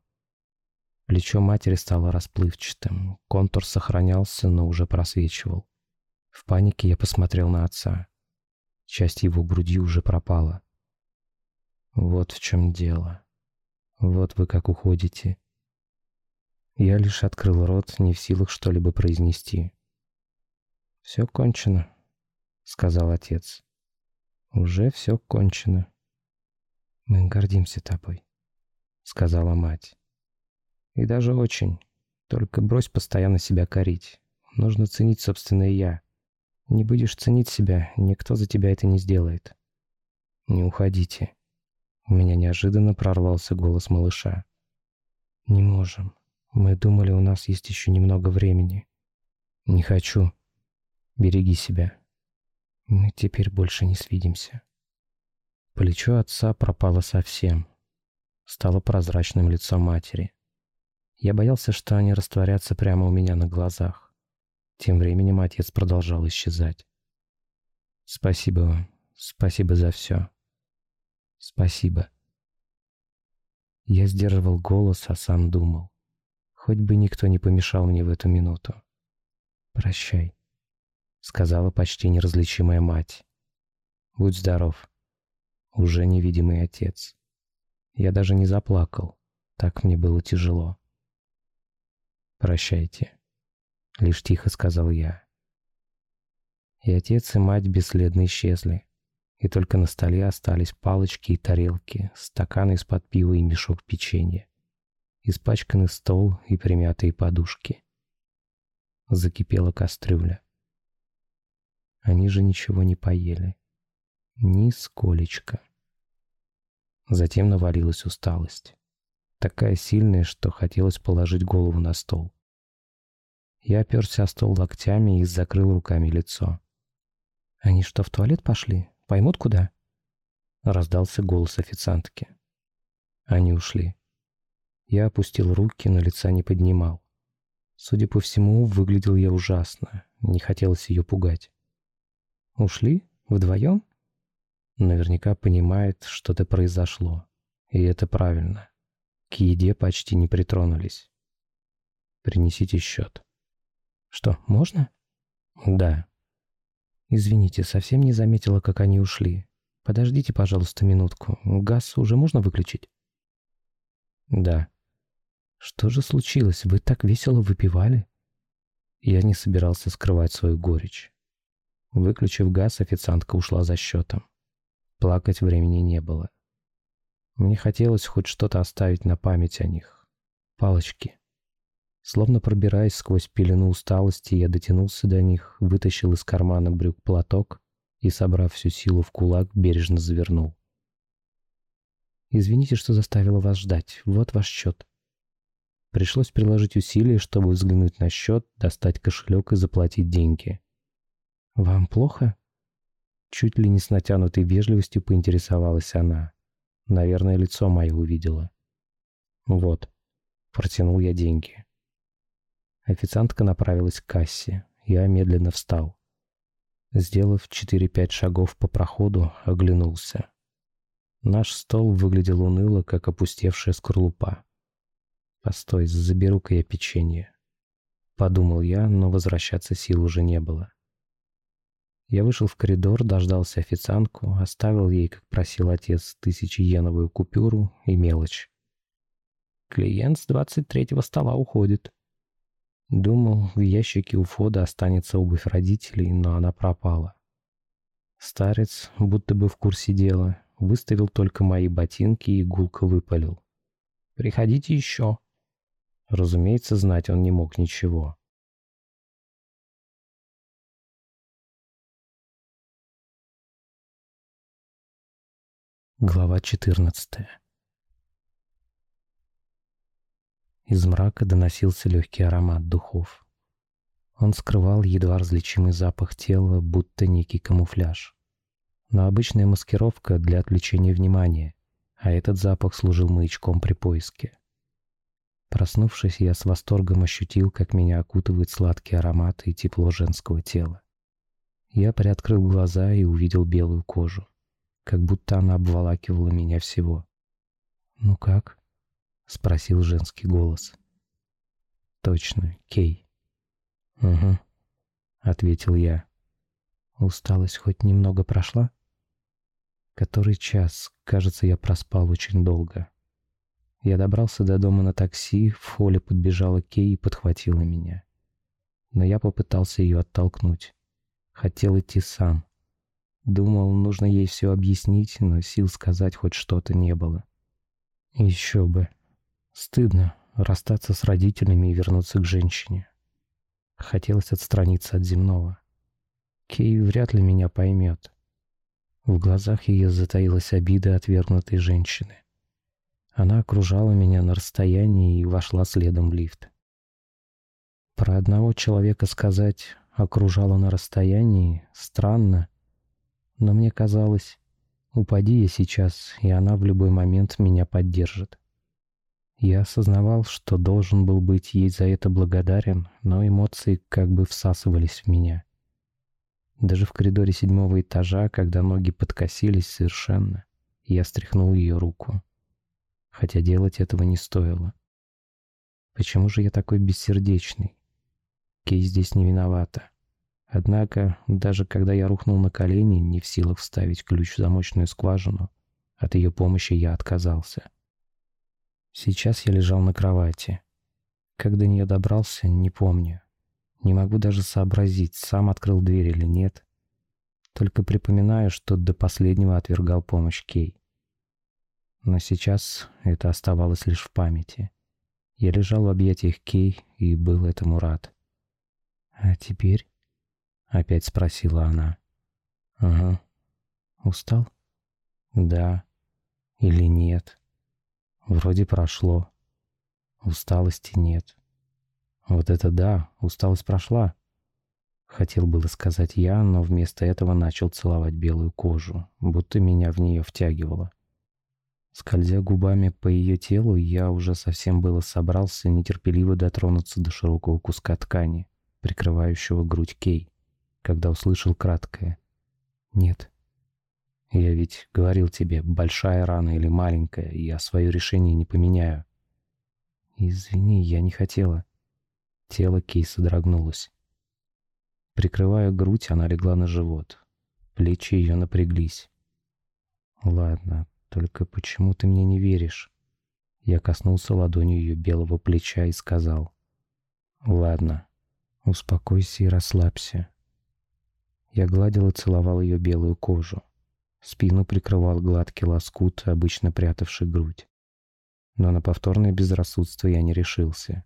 Плечо матери стало расплывчатым, контур сохранялся, но уже просвечивал. В панике я посмотрел на отца. Часть его груди уже пропала. Вот в чем дело. Вот вы как уходите. Я лишь открыл рот, не в силах что-либо произнести. «Все кончено», — сказал отец. «Уже все кончено». «Мы гордимся тобой», — сказала мать. И даже очень. Только брось постоянно себя корить. Нужно ценить собственное «я». Не будешь ценить себя, никто за тебя это не сделает. Не уходите. У меня неожиданно прорвался голос малыша. Не можем. Мы думали, у нас есть еще немного времени. Не хочу. Береги себя. Мы теперь больше не свидимся. Плечо отца пропало совсем. Стало прозрачным лицо матери. Я боялся, что они растворятся прямо у меня на глазах. Тем временем отец продолжал исчезать. «Спасибо вам. Спасибо за все. Спасибо». Я сдерживал голос, а сам думал. Хоть бы никто не помешал мне в эту минуту. «Прощай», — сказала почти неразличимая мать. «Будь здоров». Уже невидимый отец. Я даже не заплакал. Так мне было тяжело. «Прощайте», — лишь тихо сказал я. И отец и мать бесследно исчезли, и только на столе остались палочки и тарелки, стаканы из-под пива и мешок печенья, испачканный стол и примятые подушки. Закипела кастрюля. Они же ничего не поели. Ни сколечко. Затем навалилась усталость такая сильная, что хотелось положить голову на стол. Я оперся о стол локтями и закрыл руками лицо. «Они что, в туалет пошли? Поймут, куда?» Раздался голос официантки. Они ушли. Я опустил руки, но лица не поднимал. Судя по всему, выглядел я ужасно. Не хотелось ее пугать. «Ушли? Вдвоем?» Наверняка понимает, что-то произошло. И это правильно. К еде почти не притронулись. Принесите счет. Что, можно? Да. Извините, совсем не заметила, как они ушли. Подождите, пожалуйста, минутку. Газ уже можно выключить? Да. Что же случилось? Вы так весело выпивали? Я не собирался скрывать свою горечь. Выключив газ, официантка ушла за счетом. Плакать времени не было. Мне хотелось хоть что-то оставить на память о них. Палочки. Словно пробираясь сквозь пелену усталости, я дотянулся до них, вытащил из кармана брюк платок и, собрав всю силу в кулак, бережно завернул. «Извините, что заставила вас ждать. Вот ваш счет». Пришлось приложить усилия, чтобы взглянуть на счет, достать кошелек и заплатить деньги. «Вам плохо?» Чуть ли не с натянутой вежливостью поинтересовалась она. Наверное, лицо мое увидела. «Вот», — протянул я деньги. Официантка направилась к кассе. Я медленно встал. Сделав 4-5 шагов по проходу, оглянулся. Наш стол выглядел уныло, как опустевшая скорлупа. «Постой, заберу-ка я печенье», — подумал я, но возвращаться сил уже не было. Я вышел в коридор, дождался официантку, оставил ей, как просил отец, тысячиеновую купюру и мелочь. Клиент с двадцать третьего стола уходит. Думал, в ящике у входа останется обувь родителей, но она пропала. Старец, будто бы в курсе дела, выставил только мои ботинки и гулко выпалил. «Приходите еще». Разумеется, знать он не мог ничего. Глава 14 Из мрака доносился легкий аромат духов. Он скрывал едва различимый запах тела, будто некий камуфляж. Но обычная маскировка для отвлечения внимания, а этот запах служил маячком при поиске. Проснувшись, я с восторгом ощутил, как меня окутывает сладкий аромат и тепло женского тела. Я приоткрыл глаза и увидел белую кожу как будто она обволакивала меня всего. «Ну как?» — спросил женский голос. «Точно, Кей». «Угу», — ответил я. «Усталость хоть немного прошла?» «Который час? Кажется, я проспал очень долго». Я добрался до дома на такси, в холле подбежала Кей и подхватила меня. Но я попытался ее оттолкнуть. Хотел идти сам. Думал, нужно ей все объяснить, но сил сказать хоть что-то не было. Еще бы. Стыдно расстаться с родителями и вернуться к женщине. Хотелось отстраниться от земного. Кей вряд ли меня поймет. В глазах ее затаилась обида отвергнутой женщины. Она окружала меня на расстоянии и вошла следом в лифт. Про одного человека сказать «окружала на расстоянии» странно, но мне казалось, упади я сейчас, и она в любой момент меня поддержит. Я осознавал, что должен был быть ей за это благодарен, но эмоции как бы всасывались в меня. Даже в коридоре седьмого этажа, когда ноги подкосились совершенно, я стряхнул ее руку. Хотя делать этого не стоило. Почему же я такой бессердечный? Кей здесь не виновата. Однако, даже когда я рухнул на колени, не в силах вставить ключ в замочную скважину, от ее помощи я отказался. Сейчас я лежал на кровати. Как до нее добрался, не помню. Не могу даже сообразить, сам открыл дверь или нет. Только припоминаю, что до последнего отвергал помощь Кей. Но сейчас это оставалось лишь в памяти. Я лежал в объятиях Кей и был этому рад. А теперь... — опять спросила она. «Ага. Устал?» «Да. Или нет?» «Вроде прошло. Усталости нет. Вот это да, усталость прошла. Хотел было сказать я, но вместо этого начал целовать белую кожу, будто меня в нее втягивало. Скользя губами по ее телу, я уже совсем было собрался нетерпеливо дотронуться до широкого куска ткани, прикрывающего грудь Кей, когда услышал краткое «Нет». Я ведь говорил тебе, большая рана или маленькая, я свое решение не поменяю. Извини, я не хотела. Тело Кей содрогнулось. Прикрывая грудь, она легла на живот. Плечи ее напряглись. «Ладно, только почему ты мне не веришь?» Я коснулся ладонью ее белого плеча и сказал. «Ладно, успокойся и расслабься». Я гладил и целовал ее белую кожу. Спину прикрывал гладкий лоскут, обычно прятавший грудь. Но на повторное безрассудство я не решился.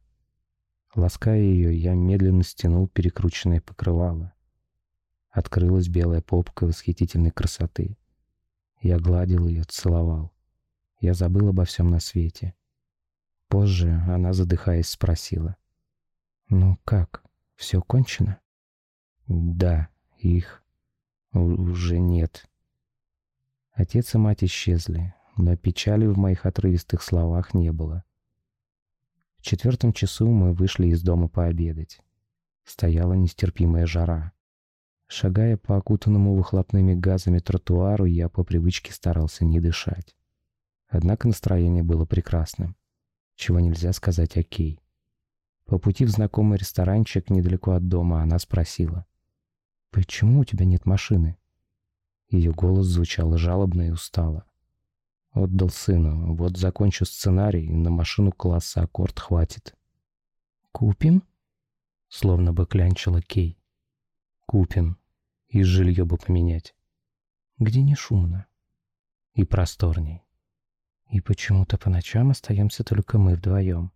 Лаская ее, я медленно стянул перекрученное покрывало. Открылась белая попка восхитительной красоты. Я гладил ее, целовал. Я забыл обо всем на свете. Позже она, задыхаясь, спросила. «Ну как, все кончено?» «Да, их уже нет». Отец и мать исчезли, но печали в моих отрывистых словах не было. В четвертом часу мы вышли из дома пообедать. Стояла нестерпимая жара. Шагая по окутанному выхлопными газами тротуару, я по привычке старался не дышать. Однако настроение было прекрасным, чего нельзя сказать о Кей. По пути в знакомый ресторанчик недалеко от дома она спросила. «Почему у тебя нет машины?» Ее голос звучал жалобно и устало. Отдал сыну. Вот закончу сценарий, на машину класса аккорд хватит. «Купим?» Словно бы клянчила Кей. «Купим. И жилье бы поменять. Где не шумно. И просторней. И почему-то по ночам остаемся только мы вдвоем.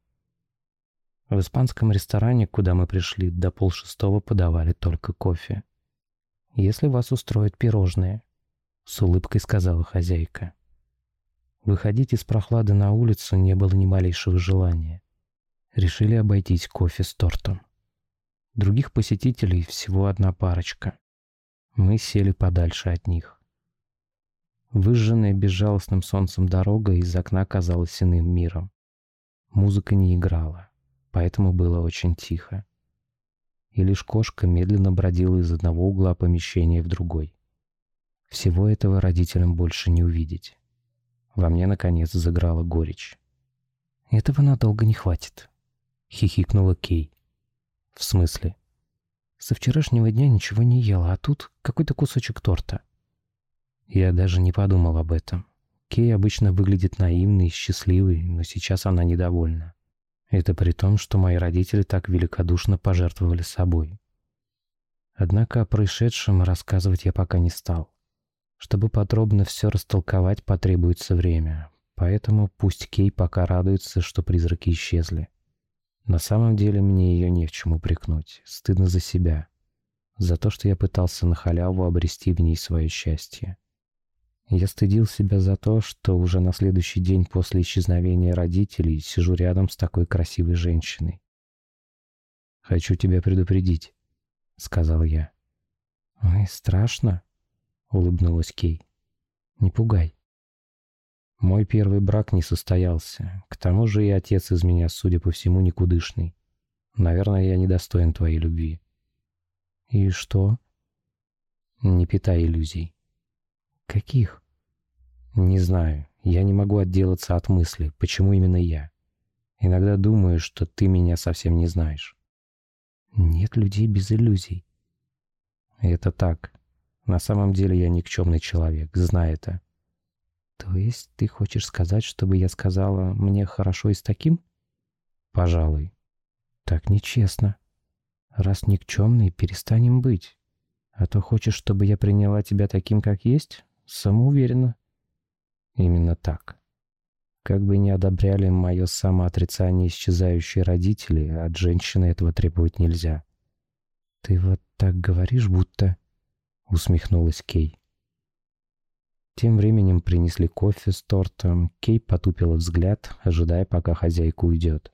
В испанском ресторане, куда мы пришли, до полшестого подавали только кофе. «Если вас устроят пирожные», — с улыбкой сказала хозяйка. Выходить из прохлады на улицу не было ни малейшего желания. Решили обойтись кофе с тортом. Других посетителей всего одна парочка. Мы сели подальше от них. Выжженная безжалостным солнцем дорога из окна казалась иным миром. Музыка не играла, поэтому было очень тихо. И лишь кошка медленно бродила из одного угла помещения в другой. Всего этого родителям больше не увидеть. Во мне, наконец, заграла горечь. «Этого надолго не хватит», — хихикнула Кей. «В смысле?» «Со вчерашнего дня ничего не ела, а тут какой-то кусочек торта». Я даже не подумал об этом. Кей обычно выглядит наивной и счастливой, но сейчас она недовольна. Это при том, что мои родители так великодушно пожертвовали собой. Однако о происшедшем рассказывать я пока не стал. Чтобы подробно все растолковать, потребуется время, поэтому пусть Кей пока радуется, что призраки исчезли. На самом деле мне ее не в чем упрекнуть, стыдно за себя, за то, что я пытался на халяву обрести в ней свое счастье. Я стыдил себя за то, что уже на следующий день после исчезновения родителей сижу рядом с такой красивой женщиной. «Хочу тебя предупредить», — сказал я. «Ой, страшно», — улыбнулась Кей. «Не пугай». Мой первый брак не состоялся. К тому же и отец из меня, судя по всему, никудышный. Наверное, я недостоин твоей любви. И что? Не питай иллюзий. Каких? Не знаю. Я не могу отделаться от мысли, почему именно я. Иногда думаю, что ты меня совсем не знаешь. Нет людей без иллюзий. Это так. На самом деле я никчемный человек, знай это. То есть ты хочешь сказать, чтобы я сказала «мне хорошо и с таким»? Пожалуй. Так нечестно. Раз никчемный, перестанем быть. А то хочешь, чтобы я приняла тебя таким, как есть? Самоуверенно. Именно так. Как бы ни одобряли мое самоотрицание исчезающие родители, от женщины этого требовать нельзя. Ты вот так говоришь, будто усмехнулась Кей. Тем временем принесли кофе с тортом. Кей потупила взгляд, ожидая, пока хозяйка уйдет.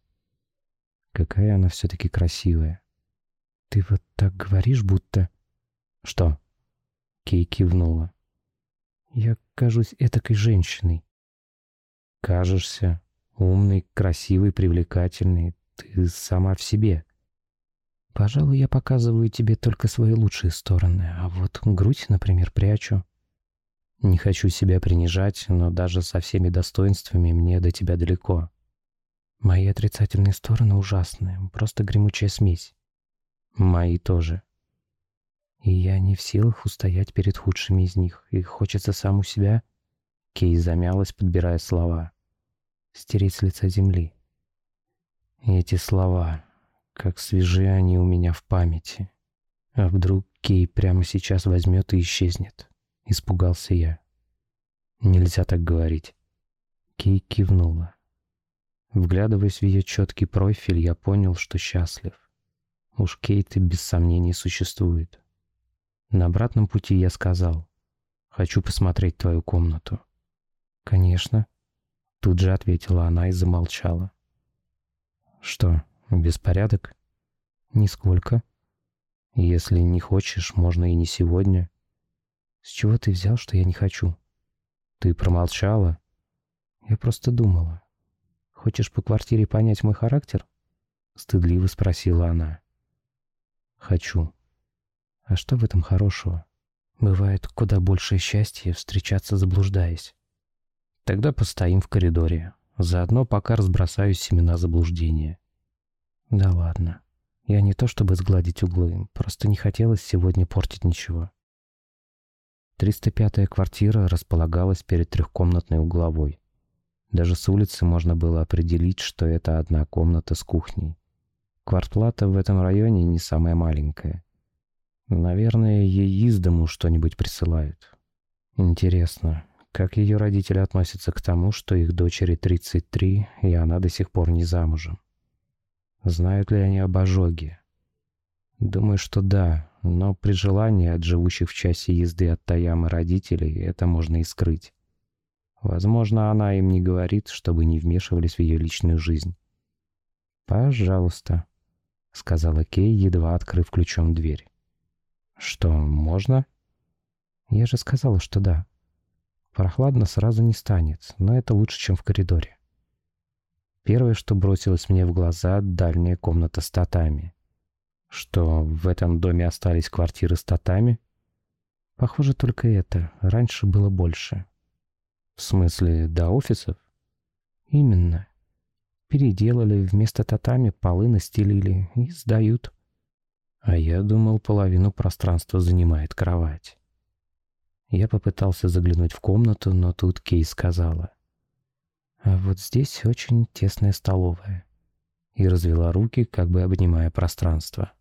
Какая она все-таки красивая. Ты вот так говоришь, будто... Что? Кей кивнула. Я кажусь этакой женщиной. Кажешься умный, красивый, привлекательный. Ты сама в себе. Пожалуй, я показываю тебе только свои лучшие стороны, а вот грудь, например, прячу. Не хочу себя принижать, но даже со всеми достоинствами мне до тебя далеко. Мои отрицательные стороны ужасные, просто гремучая смесь. Мои тоже. И я не в силах устоять перед худшими из них, и хочется сам у себя... Кей замялась, подбирая слова. Стереть с лица земли. И эти слова, как свежи они у меня в памяти. А вдруг Кей прямо сейчас возьмет и исчезнет? Испугался я. Нельзя так говорить. Кей кивнула. Вглядываясь в ее четкий профиль, я понял, что счастлив. Уж Кейт без сомнений существует. На обратном пути я сказал, «Хочу посмотреть твою комнату». «Конечно», — тут же ответила она и замолчала. «Что, беспорядок?» «Нисколько. Если не хочешь, можно и не сегодня». «С чего ты взял, что я не хочу?» «Ты промолчала?» «Я просто думала. Хочешь по квартире понять мой характер?» Стыдливо спросила она. «Хочу. А что в этом хорошего? Бывает куда большее счастье встречаться заблуждаясь. Тогда постоим в коридоре. Заодно пока разбросаю семена заблуждения». «Да ладно. Я не то чтобы сгладить углы, просто не хотелось сегодня портить ничего». 305-я квартира располагалась перед трехкомнатной угловой. Даже с улицы можно было определить, что это одна комната с кухней. Квартплата в этом районе не самая маленькая. Наверное, ей из дому что-нибудь присылают. Интересно, как ее родители относятся к тому, что их дочери 33, и она до сих пор не замужем? Знают ли они об ожоге? Думаю, что да, но при желании от живущих в часе езды от Таямы родителей это можно и скрыть. Возможно, она им не говорит, чтобы не вмешивались в ее личную жизнь. «Пожалуйста», — сказала Кей, едва открыв ключом дверь. «Что, можно?» «Я же сказала, что да. Прохладно сразу не станет, но это лучше, чем в коридоре». Первое, что бросилось мне в глаза, — дальняя комната с татами. Что, в этом доме остались квартиры с татами? Похоже, только это. Раньше было больше. В смысле, до офисов? Именно. Переделали, вместо татами полы настелили и сдают. А я думал, половину пространства занимает кровать. Я попытался заглянуть в комнату, но тут Кей сказала. А вот здесь очень тесная столовая. И развела руки, как бы обнимая пространство.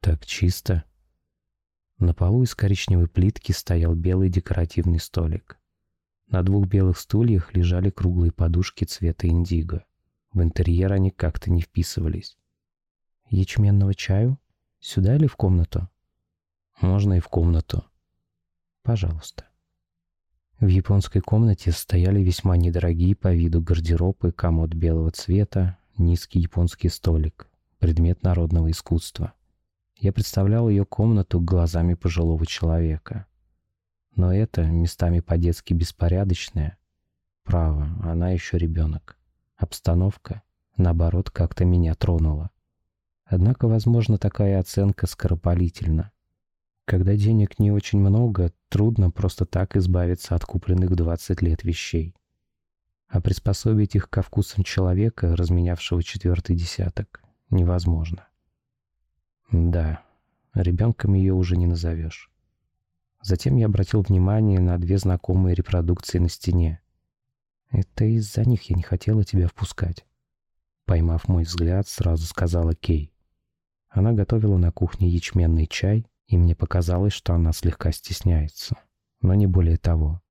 Так чисто. На полу из коричневой плитки стоял белый декоративный столик. На двух белых стульях лежали круглые подушки цвета индиго. В интерьер они как-то не вписывались. «Ячменного чаю? Сюда или в комнату?» «Можно и в комнату». «Пожалуйста». В японской комнате стояли весьма недорогие по виду гардероб и комод белого цвета, низкий японский столик, предмет народного искусства. Я представлял ее комнату глазами пожилого человека. Но это местами по-детски беспорядочное. Право, она еще ребенок. Обстановка, наоборот, как-то меня тронула. Однако, возможно, такая оценка скоропалительна. Когда денег не очень много, трудно просто так избавиться от купленных 20 лет вещей. А приспособить их ко вкусам человека, разменявшего четвертый десяток, невозможно. Да, ребенком ее уже не назовешь. Затем я обратил внимание на две знакомые репродукции на стене. «Это из-за них я не хотела тебя впускать». Поймав мой взгляд, сразу сказала Кей. Она готовила на кухне ячменный чай, и мне показалось, что она слегка стесняется. Но не более того.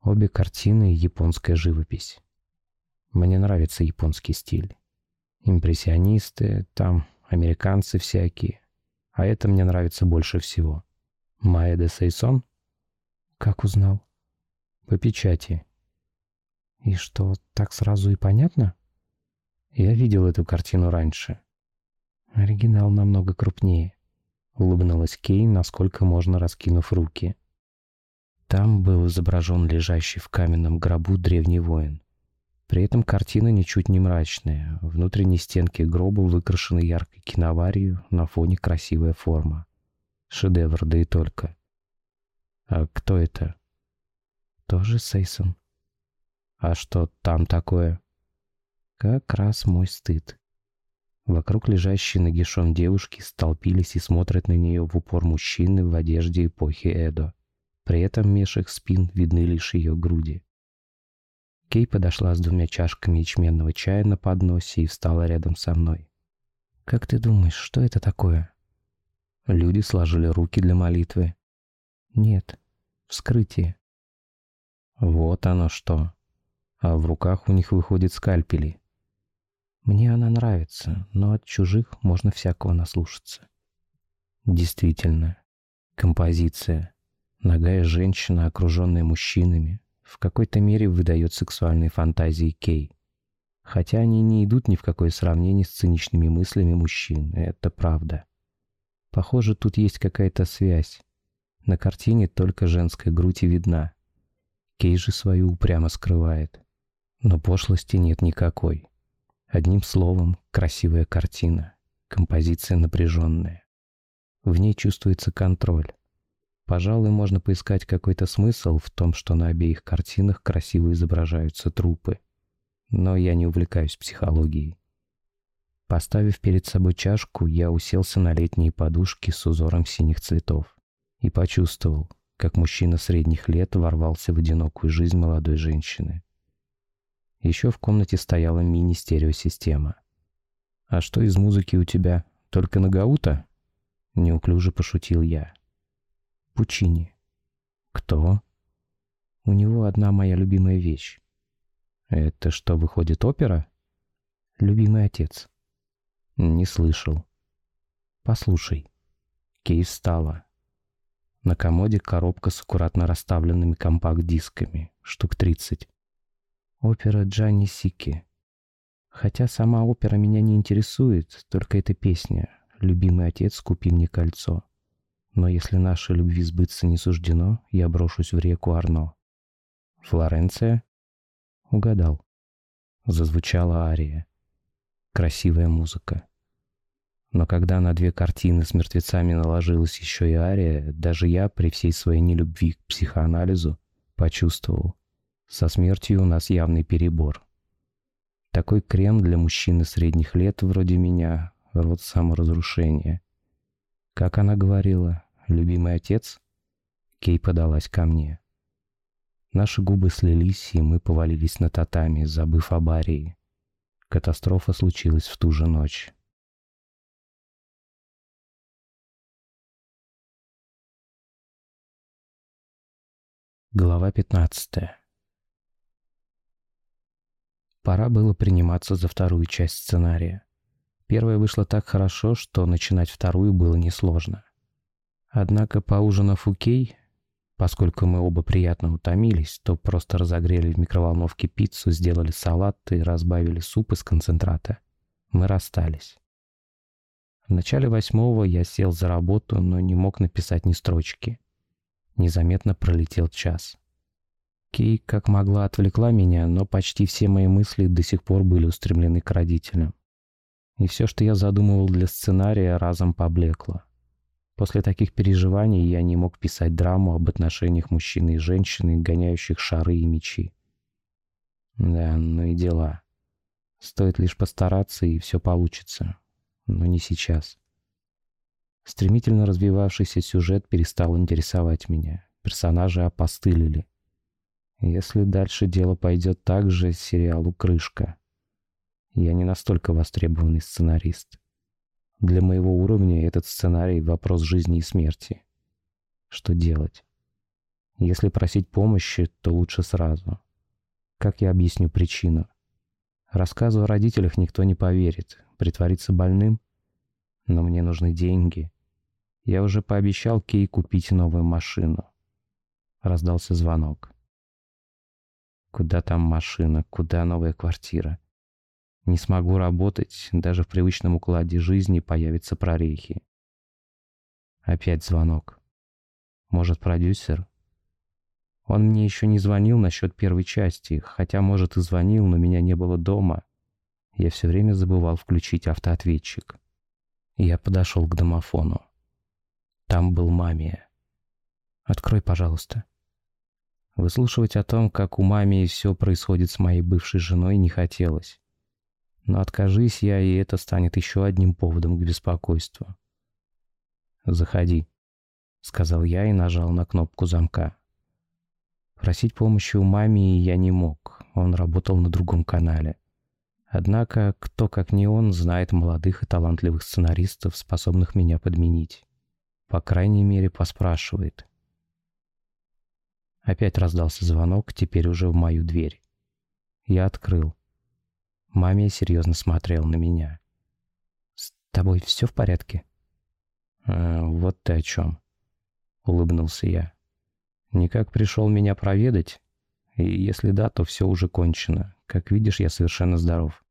Обе картины — японская живопись. Мне нравится японский стиль. Импрессионисты, там американцы всякие. А это мне нравится больше всего. Майя де Сейсон? Как узнал? По печати. И что, так сразу и понятно? Я видел эту картину раньше. Оригинал намного крупнее. Улыбнулась Кей, насколько можно раскинув руки. Там был изображен лежащий в каменном гробу древний воин. При этом картина ничуть не мрачная. Внутренние стенки гроба выкрашены яркой киноварью, на фоне красивая форма. Шедевр, да и только. А кто это? Тоже Сейсон. А что там такое? Как раз мой стыд. Вокруг лежащей нагишом девушки столпились и смотрят на нее в упор мужчины в одежде эпохи Эдо. При этом меж их спин видны лишь ее груди. Кей подошла с двумя чашками ячменного чая на подносе и встала рядом со мной. «Как ты думаешь, что это такое?» Люди сложили руки для молитвы. «Нет, вскрытие». «Вот оно что. А в руках у них выходят скальпели». «Мне она нравится, но от чужих можно всякого наслушаться». «Действительно. Композиция. Ногая женщина, окруженная мужчинами, в какой-то мере выдает сексуальные фантазии Кей. Хотя они не идут ни в какое сравнение с циничными мыслями мужчин, это правда. Похоже, тут есть какая-то связь. На картине только женская грудь и видна. Кей же свою упрямо скрывает. Но пошлости нет никакой. Одним словом, красивая картина, композиция напряженная. В ней чувствуется контроль. Пожалуй, можно поискать какой-то смысл в том, что на обеих картинах красиво изображаются трупы. Но я не увлекаюсь психологией. Поставив перед собой чашку, я уселся на летние подушки с узором синих цветов и почувствовал, как мужчина средних лет ворвался в одинокую жизнь молодой женщины. Еще в комнате стояла мини-стереосистема. «А что из музыки у тебя? Только Нагаута?» Неуклюже пошутил я. Пучини. Кто? У него одна моя любимая вещь. Это что, выходит опера? Любимый отец. Не слышал. Послушай. Кей встала. На комоде коробка с аккуратно расставленными компакт-дисками, штук 30. Опера Джанни Сики. Хотя сама опера меня не интересует, только эта песня «Любимый отец, купи мне кольцо». Но если нашей любви сбыться не суждено, я брошусь в реку Арно. Флоренция? Угадал. Зазвучала ария. Красивая музыка. Но когда на две картины с мертвецами наложилась еще и ария, даже я, при всей своей нелюбви к психоанализу, почувствовал. Со смертью у нас явный перебор. Такой крем для мужчины средних лет вроде меня — род саморазрушения. Как она говорила, любимый отец?» Кей подалась ко мне. Наши губы слились, и мы повалились на татами, забыв об Арии. Катастрофа случилась в ту же ночь. Глава 15 Пора было приниматься за вторую часть сценария. Первая вышла так хорошо, что начинать вторую было несложно. Однако, поужинав у Кей, поскольку мы оба приятно утомились, то просто разогрели в микроволновке пиццу, сделали салат и разбавили суп из концентрата. Мы расстались. В начале восьмого я сел за работу, но не мог написать ни строчки. Незаметно пролетел час. Кей как могла отвлекла меня, но почти все мои мысли до сих пор были устремлены к родителям. И все, что я задумывал для сценария, разом поблекло. После таких переживаний я не мог писать драму об отношениях мужчины и женщины, гоняющих шары и мечи. Да, ну и дела. Стоит лишь постараться, и все получится. Но не сейчас. Стремительно развивавшийся сюжет перестал интересовать меня. Персонажи опостылили. Если дальше дело пойдет так же, сериалу крышка. Я не настолько востребованный сценарист. Для моего уровня этот сценарий — вопрос жизни и смерти. Что делать? Если просить помощи, то лучше сразу. Как я объясню причину? Рассказу о родителях никто не поверит. Притвориться больным? Но мне нужны деньги. Я уже пообещал Кей купить новую машину. Раздался звонок. Куда там машина? Куда новая квартира? Не смогу работать, даже в привычном укладе жизни появятся прорехи. Опять звонок. Может, продюсер? Он мне еще не звонил насчет первой части, хотя, может, и звонил, но меня не было дома. Я все время забывал включить автоответчик. Я подошел к домофону. Там был мамия. «Открой, пожалуйста». Выслушивать о том, как у мамии все происходит с моей бывшей женой, не хотелось. Но откажись я, и это станет еще одним поводом к беспокойству. «Заходи», — сказал я и нажал на кнопку замка. Просить помощи у мамии я не мог, он работал на другом канале. Однако, кто как не он, знает молодых и талантливых сценаристов, способных меня подменить. По крайней мере, поспрашивает. Опять раздался звонок, теперь уже в мою дверь. Я открыл. Маме серьезно смотрел на меня. «С тобой все в порядке?» «Э, «Вот ты о чем», — улыбнулся я. «Никак пришел меня проведать? И если да, то все уже кончено. Как видишь, я совершенно здоров».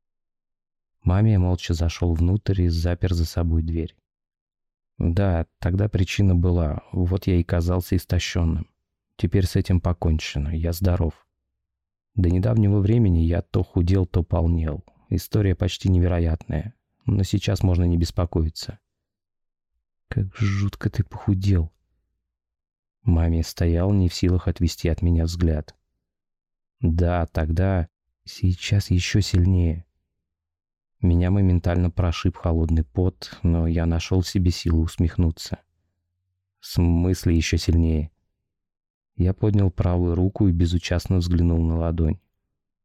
Маме молча зашел внутрь и запер за собой дверь. Да, тогда причина была, вот я и казался истощенным. Теперь с этим покончено, я здоров. До недавнего времени я то худел, то полнел. История почти невероятная, но сейчас можно не беспокоиться. Как жутко ты похудел. Маме стоял не в силах отвести от меня взгляд. Да, тогда, сейчас еще сильнее. Меня моментально прошиб холодный пот, но я нашел себе силы усмехнуться. В смысле еще сильнее? Я поднял правую руку и безучастно взглянул на ладонь.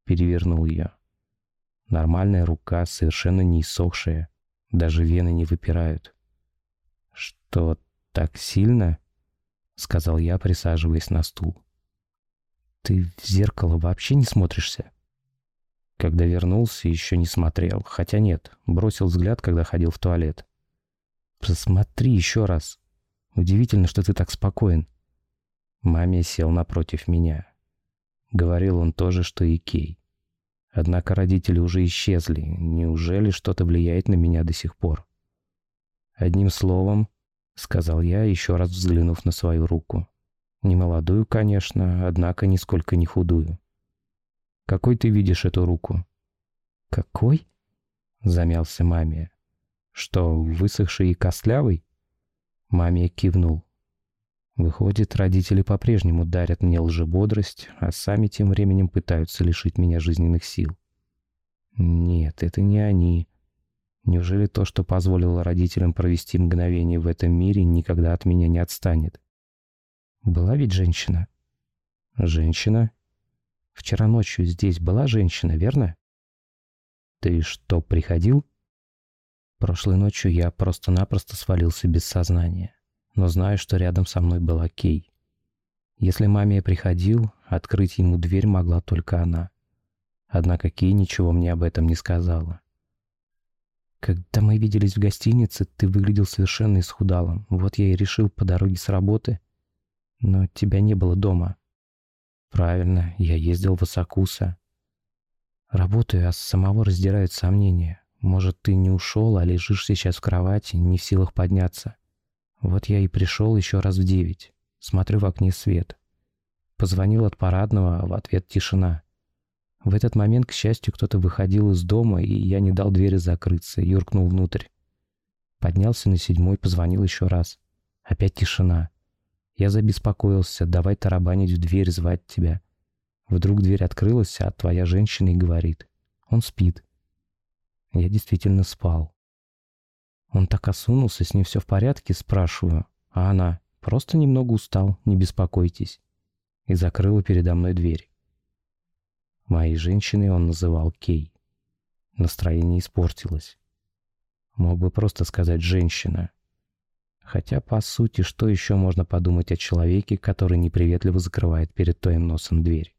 Перевернул ее. Нормальная рука, совершенно не иссохшая. Даже вены не выпирают. «Что, так сильно?» — сказал я, присаживаясь на стул. «Ты в зеркало вообще не смотришься?» Когда вернулся, еще не смотрел. Хотя нет, бросил взгляд, когда ходил в туалет. «Посмотри еще раз. Удивительно, что ты так спокоен». Маме сел напротив меня. Говорил он тоже, что и Кей. Однако родители уже исчезли. Неужели что-то влияет на меня до сих пор? Одним словом, сказал я, еще раз взглянув на свою руку. Не молодую, конечно, однако нисколько не худую. Какой ты видишь эту руку? Какой? Замялся маме. Что, высохший и костлявый? Маме кивнул. Выходит, родители по-прежнему дарят мне лжебодрость, а сами тем временем пытаются лишить меня жизненных сил. Нет, это не они. Неужели то, что позволило родителям провести мгновение в этом мире, никогда от меня не отстанет? Была ведь женщина? Женщина? Вчера ночью здесь была женщина, верно? Ты что, приходил? Прошлой ночью я просто-напросто свалился без сознания но знаю, что рядом со мной была Кей. Если маме приходил, открыть ему дверь могла только она. Однако Кей ничего мне об этом не сказала. Когда мы виделись в гостинице, ты выглядел совершенно исхудалым. Вот я и решил по дороге с работы. Но тебя не было дома. Правильно, я ездил в Осакуса. Работаю, а самого раздирают сомнения. Может, ты не ушел, а лежишь сейчас в кровати, не в силах подняться. Вот я и пришел еще раз в девять. Смотрю в окне свет. Позвонил от парадного, а в ответ тишина. В этот момент, к счастью, кто-то выходил из дома, и я не дал двери закрыться, юркнул внутрь. Поднялся на седьмой, позвонил еще раз. Опять тишина. Я забеспокоился, давай тарабанить в дверь, звать тебя. Вдруг дверь открылась, а твоя женщина и говорит. Он спит. Я действительно спал. Он так осунулся, с ним все в порядке, спрашиваю. А она, просто немного устал, не беспокойтесь. И закрыла передо мной дверь. Моей женщиной он называл Кей. Настроение испортилось. Мог бы просто сказать «женщина». Хотя, по сути, что еще можно подумать о человеке, который неприветливо закрывает перед твоим носом дверь?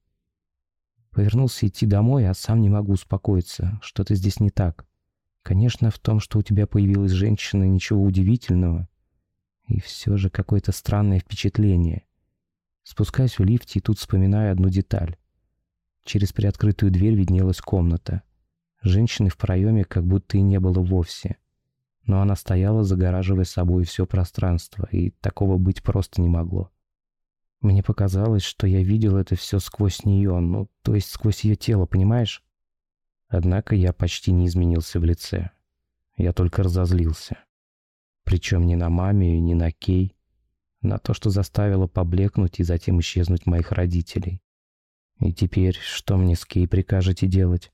Повернулся идти домой, а сам не могу успокоиться. Что-то здесь не так. Конечно, в том, что у тебя появилась женщина, ничего удивительного. И все же какое-то странное впечатление. Спускаюсь в лифте и тут вспоминаю одну деталь. Через приоткрытую дверь виднелась комната. Женщины в проеме как будто и не было вовсе. Но она стояла, загораживая собой все пространство, и такого быть просто не могло. Мне показалось, что я видел это все сквозь нее, ну, то есть сквозь ее тело, понимаешь? Однако я почти не изменился в лице. Я только разозлился. Причем ни на маме, ни на Кей, на то, что заставило поблекнуть и затем исчезнуть моих родителей. И теперь что мне с Кей прикажете делать?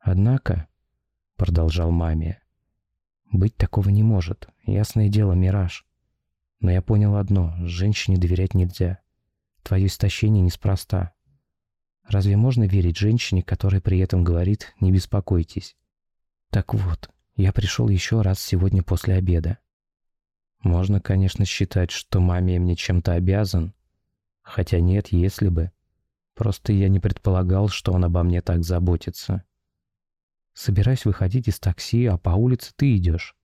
Однако, — продолжал маме, — быть такого не может. Ясное дело, мираж. Но я понял одно — женщине доверять нельзя. Твое истощение неспроста. Разве можно верить женщине, которая при этом говорит «не беспокойтесь»? Так вот, я пришел еще раз сегодня после обеда. Можно, конечно, считать, что маме мне чем-то обязан. Хотя нет, если бы. Просто я не предполагал, что он обо мне так заботится. Собираюсь выходить из такси, а по улице ты идешь.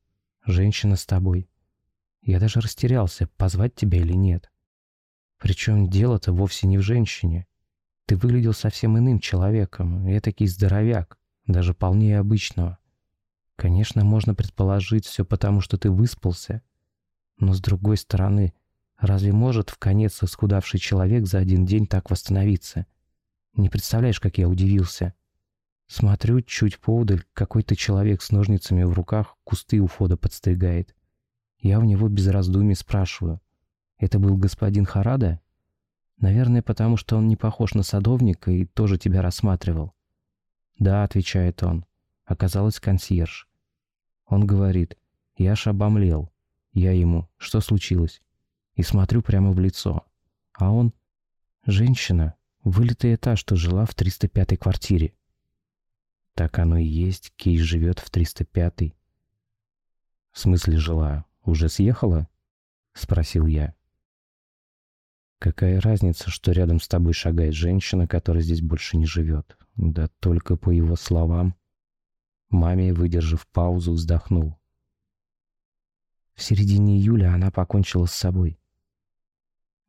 Женщина с тобой. Я даже растерялся, позвать тебя или нет. Причем дело-то вовсе не в женщине. Ты выглядел совсем иным человеком, этакий здоровяк, даже полнее обычного. Конечно, можно предположить все потому, что ты выспался. Но с другой стороны, разве может в конец исхудавший человек за один день так восстановиться? Не представляешь, как я удивился. Смотрю, чуть поудаль, какой-то человек с ножницами в руках кусты у входа подстригает. Я у него без раздумий спрашиваю. Это был господин Харада? Наверное, потому что он не похож на садовника и тоже тебя рассматривал. Да, отвечает он. Оказалось консьерж. Он говорит, я аж обомлел. Я ему, что случилось? И смотрю прямо в лицо. А он, женщина, вылитая та, что жила в 305-й квартире. Так оно и есть, Кей живет в 305-й. В смысле жила? Уже съехала? Спросил я. Какая разница, что рядом с тобой шагает женщина, которая здесь больше не живет? Да только по его словам. Маме, выдержав паузу, вздохнул. В середине июля она покончила с собой.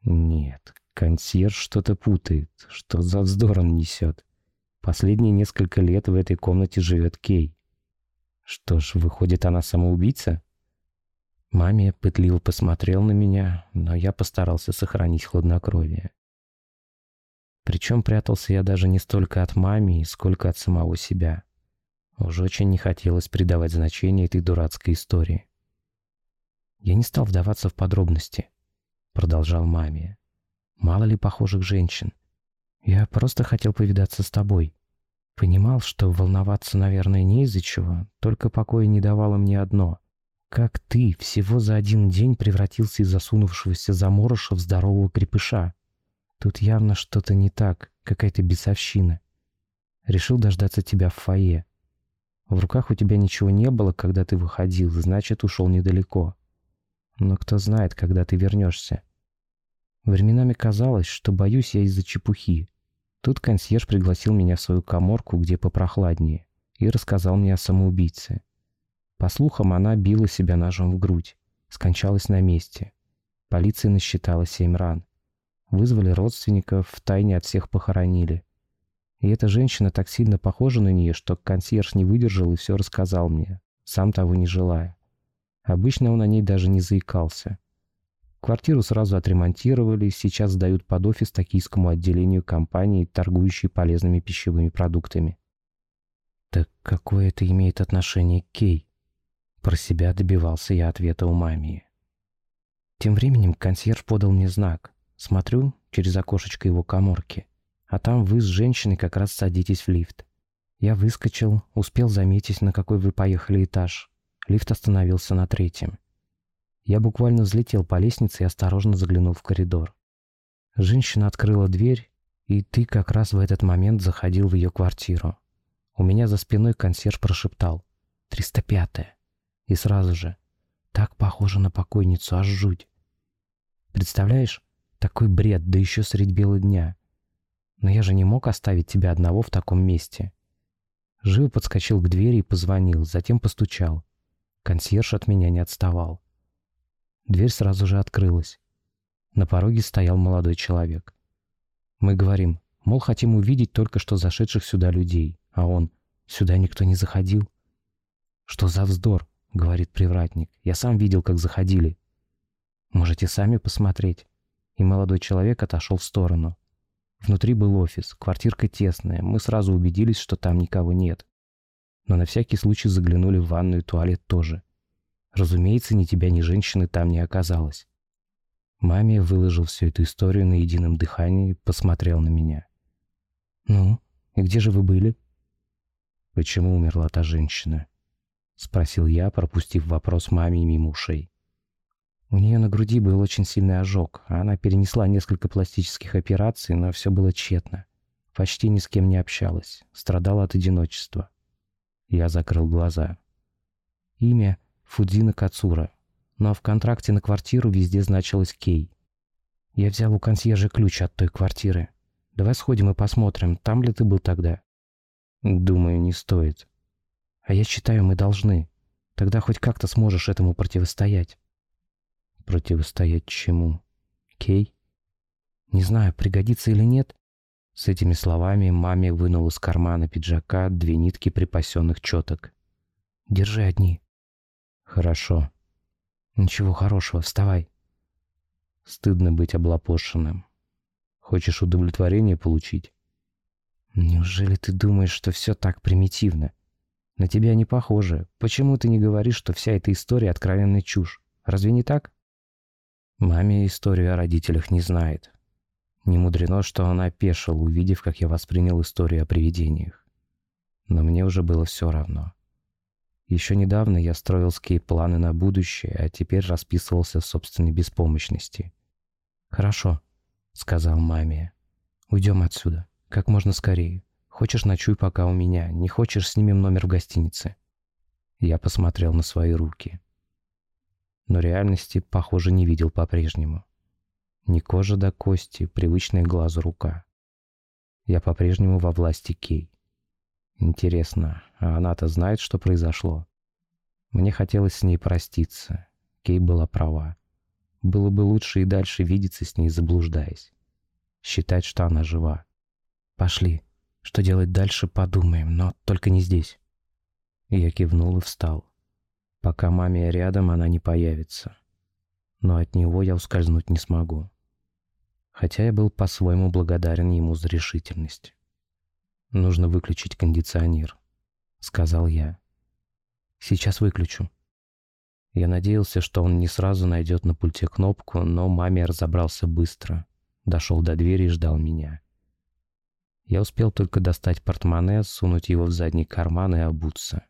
Нет, консьерж что-то путает. Что за вздор он несет? Последние несколько лет в этой комнате живет Кей. Что ж, выходит, она самоубийца? Маме пытливо посмотрел на меня, но я постарался сохранить хладнокровие. Причем прятался я даже не столько от мамы, сколько от самого себя. Уже очень не хотелось придавать значение этой дурацкой истории. Я не стал вдаваться в подробности, продолжал маме. Мало ли похожих женщин. Я просто хотел повидаться с тобой. Понимал, что волноваться, наверное, не из-за чего, только покоя не давало мне одно. Как ты всего за один день превратился из засунувшегося заморыша в здорового крепыша? Тут явно что-то не так, какая-то бесовщина. Решил дождаться тебя в фойе. В руках у тебя ничего не было, когда ты выходил, значит, ушел недалеко. Но кто знает, когда ты вернешься. Временами казалось, что боюсь я из-за чепухи. Тут консьерж пригласил меня в свою коморку, где попрохладнее, и рассказал мне о самоубийце. По слухам, она била себя ножом в грудь, скончалась на месте. Полиция насчитала семь ран. Вызвали родственников, в тайне от всех похоронили. И эта женщина так сильно похожа на нее, что консьерж не выдержал и все рассказал мне, сам того не желая. Обычно он о ней даже не заикался. Квартиру сразу отремонтировали, сейчас сдают под офис токийскому отделению компании, торгующей полезными пищевыми продуктами. Так какое это имеет отношение к Кей? Про себя добивался я ответа у мамии. Тем временем консьерж подал мне знак. Смотрю через окошечко его коморки, а там вы с женщиной как раз садитесь в лифт. Я выскочил, успел заметить, на какой вы поехали этаж. Лифт остановился на третьем. Я буквально взлетел по лестнице и осторожно заглянул в коридор. Женщина открыла дверь, и ты как раз в этот момент заходил в ее квартиру. У меня за спиной консьерж прошептал «Триста пятая». И сразу же «Так похоже на покойницу, аж жуть». Представляешь, такой бред, да еще средь бела дня. Но я же не мог оставить тебя одного в таком месте. Живо подскочил к двери и позвонил, затем постучал. Консьерж от меня не отставал. Дверь сразу же открылась. На пороге стоял молодой человек. Мы говорим, мол, хотим увидеть только что зашедших сюда людей, а он Сюда никто не заходил. Что за вздор, говорит привратник. Я сам видел, как заходили. Можете сами посмотреть. И молодой человек отошел в сторону. Внутри был офис, квартирка тесная. Мы сразу убедились, что там никого нет. Но на всякий случай заглянули в ванную и туалет тоже. Разумеется, ни тебя, ни женщины там не оказалось. Маме выложил всю эту историю на едином дыхании, посмотрел на меня. «Ну, и где же вы были?» «Почему умерла та женщина?» — спросил я, пропустив вопрос маме мимо ушей. У нее на груди был очень сильный ожог, а она перенесла несколько пластических операций, но все было тщетно. Почти ни с кем не общалась, страдала от одиночества. Я закрыл глаза. Имя Фудзина Кацура, но в контракте на квартиру везде значилось Кей. Я взял у консьержа ключ от той квартиры. Давай сходим и посмотрим, там ли ты был тогда. Думаю, не стоит. А я считаю, мы должны. Тогда хоть как-то сможешь этому противостоять. Противостоять чему? Кей? Не знаю, пригодится или нет. С этими словами маме вынул из кармана пиджака две нитки припасенных четок. Держи одни. Хорошо. Ничего хорошего, вставай. Стыдно быть облапошенным. Хочешь удовлетворение получить? Неужели ты думаешь, что все так примитивно? На тебя не похоже. Почему ты не говоришь, что вся эта история откровенная чушь? Разве не так? Маме историю о родителях не знает. Не мудрено, что она опешила, увидев, как я воспринял историю о привидениях. Но мне уже было все равно. Еще недавно я строил с Кей планы на будущее, а теперь расписывался в собственной беспомощности. «Хорошо», — сказал маме. «Уйдем отсюда. Как можно скорее. Хочешь, ночуй пока у меня. Не хочешь, снимем номер в гостинице». Я посмотрел на свои руки. Но реальности, похоже, не видел по-прежнему. Ни кожа до кости, привычная глазу рука. Я по-прежнему во власти Кей. Интересно, а она-то знает, что произошло? Мне хотелось с ней проститься. Кей была права. Было бы лучше и дальше видеться с ней, заблуждаясь. Считать, что она жива. Пошли. Что делать дальше, подумаем, но только не здесь. Я кивнул и встал. Пока маме рядом, она не появится. Но от него я ускользнуть не смогу. Хотя я был по-своему благодарен ему за решительность. «Нужно выключить кондиционер», — сказал я. «Сейчас выключу». Я надеялся, что он не сразу найдет на пульте кнопку, но маме разобрался быстро. Дошел до двери и ждал меня. Я успел только достать портмоне, сунуть его в задний карман и обуться.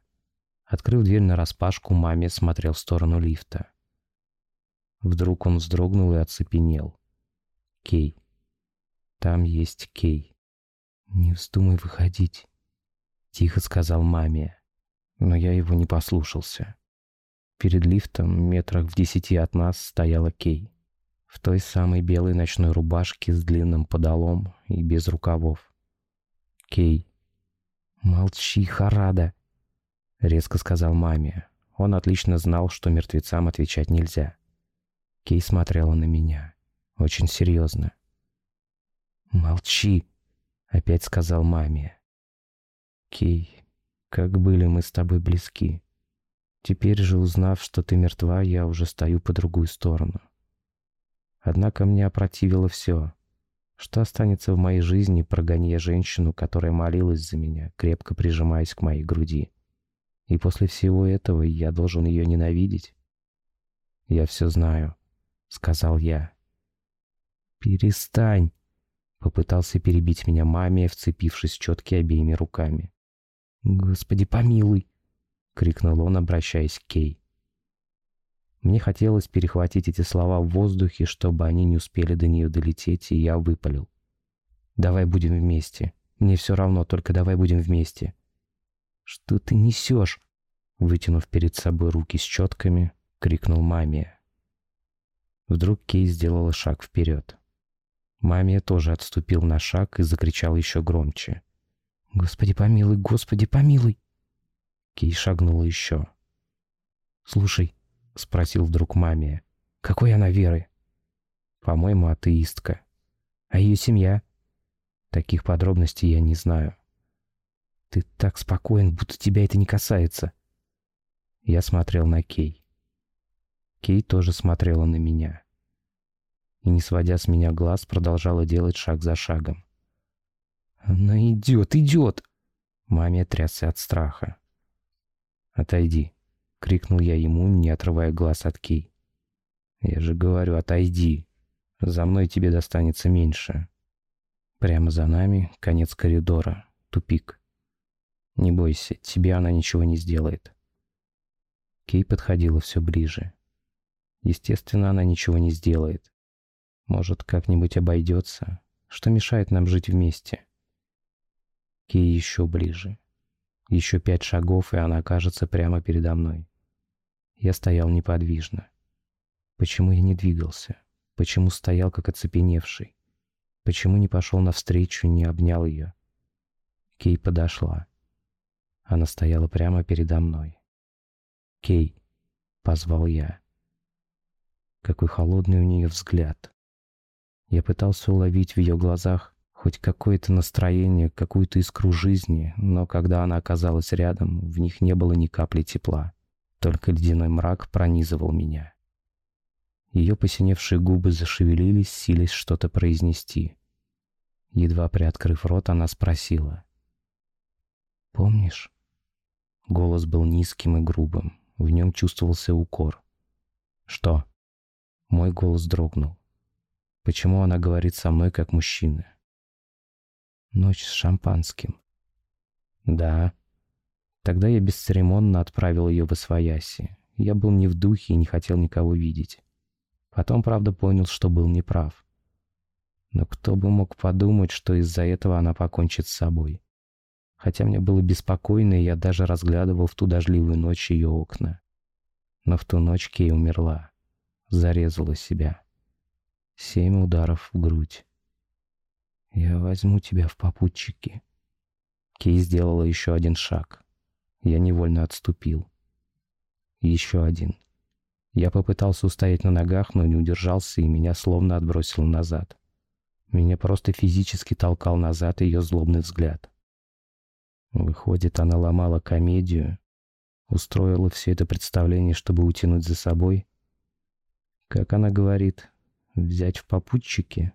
Открыв дверь нараспашку, маме смотрел в сторону лифта. Вдруг он вздрогнул и оцепенел. Кей. Там есть Кей. «Не вздумай выходить», — тихо сказал маме. Но я его не послушался. Перед лифтом, метрах в десяти от нас, стояла Кей. В той самой белой ночной рубашке с длинным подолом и без рукавов. Кей. «Молчи, Харада», — резко сказал маме. Он отлично знал, что мертвецам отвечать нельзя. Кей смотрела на меня. Очень серьезно. «Молчи», Опять сказал маме. Кей, как были мы с тобой близки. Теперь же, узнав, что ты мертва, я уже стою по другую сторону. Однако мне опротивило все. Что останется в моей жизни, прогоняя женщину, которая молилась за меня, крепко прижимаясь к моей груди? И после всего этого я должен ее ненавидеть? «Я все знаю», — сказал я. «Перестань!» Попытался перебить меня маме, вцепившись в четки обеими руками. «Господи, помилуй!» — крикнул он, обращаясь к Кей. Мне хотелось перехватить эти слова в воздухе, чтобы они не успели до нее долететь, и я выпалил. «Давай будем вместе. Мне все равно, только давай будем вместе». «Что ты несешь?» Вытянув перед собой руки с четками, крикнул маме. Вдруг Кей сделала шаг вперед. Маме тоже отступил на шаг и закричал еще громче. «Господи помилуй, Господи помилуй!» Кей шагнула еще. «Слушай», — спросил вдруг маме, — «какой она веры?» «По-моему, атеистка. А ее семья?» «Таких подробностей я не знаю». Ты так спокоен, будто тебя это не касается. Я смотрел на Кей. Кей тоже смотрела на меня. И, не сводя с меня глаз, продолжала делать шаг за шагом. «Она идет, идет!» Маме трясся от страха. «Отойди!» — крикнул я ему, не отрывая глаз от Кей. «Я же говорю, отойди! За мной тебе достанется меньше!» Прямо за нами конец коридора, тупик. «Не бойся, тебе она ничего не сделает!» Кей подходила все ближе. Естественно, она ничего не сделает. Может, как-нибудь обойдется? Что мешает нам жить вместе? Кей еще ближе. Еще пять шагов, и она окажется прямо передо мной. Я стоял неподвижно. Почему я не двигался? Почему стоял, как оцепеневший? Почему не пошел навстречу, не обнял ее? Кей подошла. Она стояла прямо передо мной. «Кей!» — позвал я. Какой холодный у нее взгляд. Я пытался уловить в ее глазах хоть какое-то настроение, какую-то искру жизни, но когда она оказалась рядом, в них не было ни капли тепла. Только ледяной мрак пронизывал меня. Ее посиневшие губы зашевелились, силясь что-то произнести. Едва приоткрыв рот, она спросила. «Помнишь?» Голос был низким и грубым. В нем чувствовался укор. «Что?» Мой голос дрогнул. Почему она говорит со мной как мужчина? Ночь с шампанским. Да. Тогда я бесцеремонно отправил ее в Освояси. Я был не в духе и не хотел никого видеть. Потом, правда, понял, что был неправ. Но кто бы мог подумать, что из-за этого она покончит с собой. Хотя мне было беспокойно, и я даже разглядывал в ту дождливую ночь ее окна. Но в ту ночь Кей умерла зарезала себя. Семь ударов в грудь. «Я возьму тебя в попутчики». Кей сделала еще один шаг. Я невольно отступил. Еще один. Я попытался устоять на ногах, но не удержался, и меня словно отбросило назад. Меня просто физически толкал назад ее злобный взгляд. Выходит, она ломала комедию, устроила все это представление, чтобы утянуть за собой, как она говорит, взять в попутчики.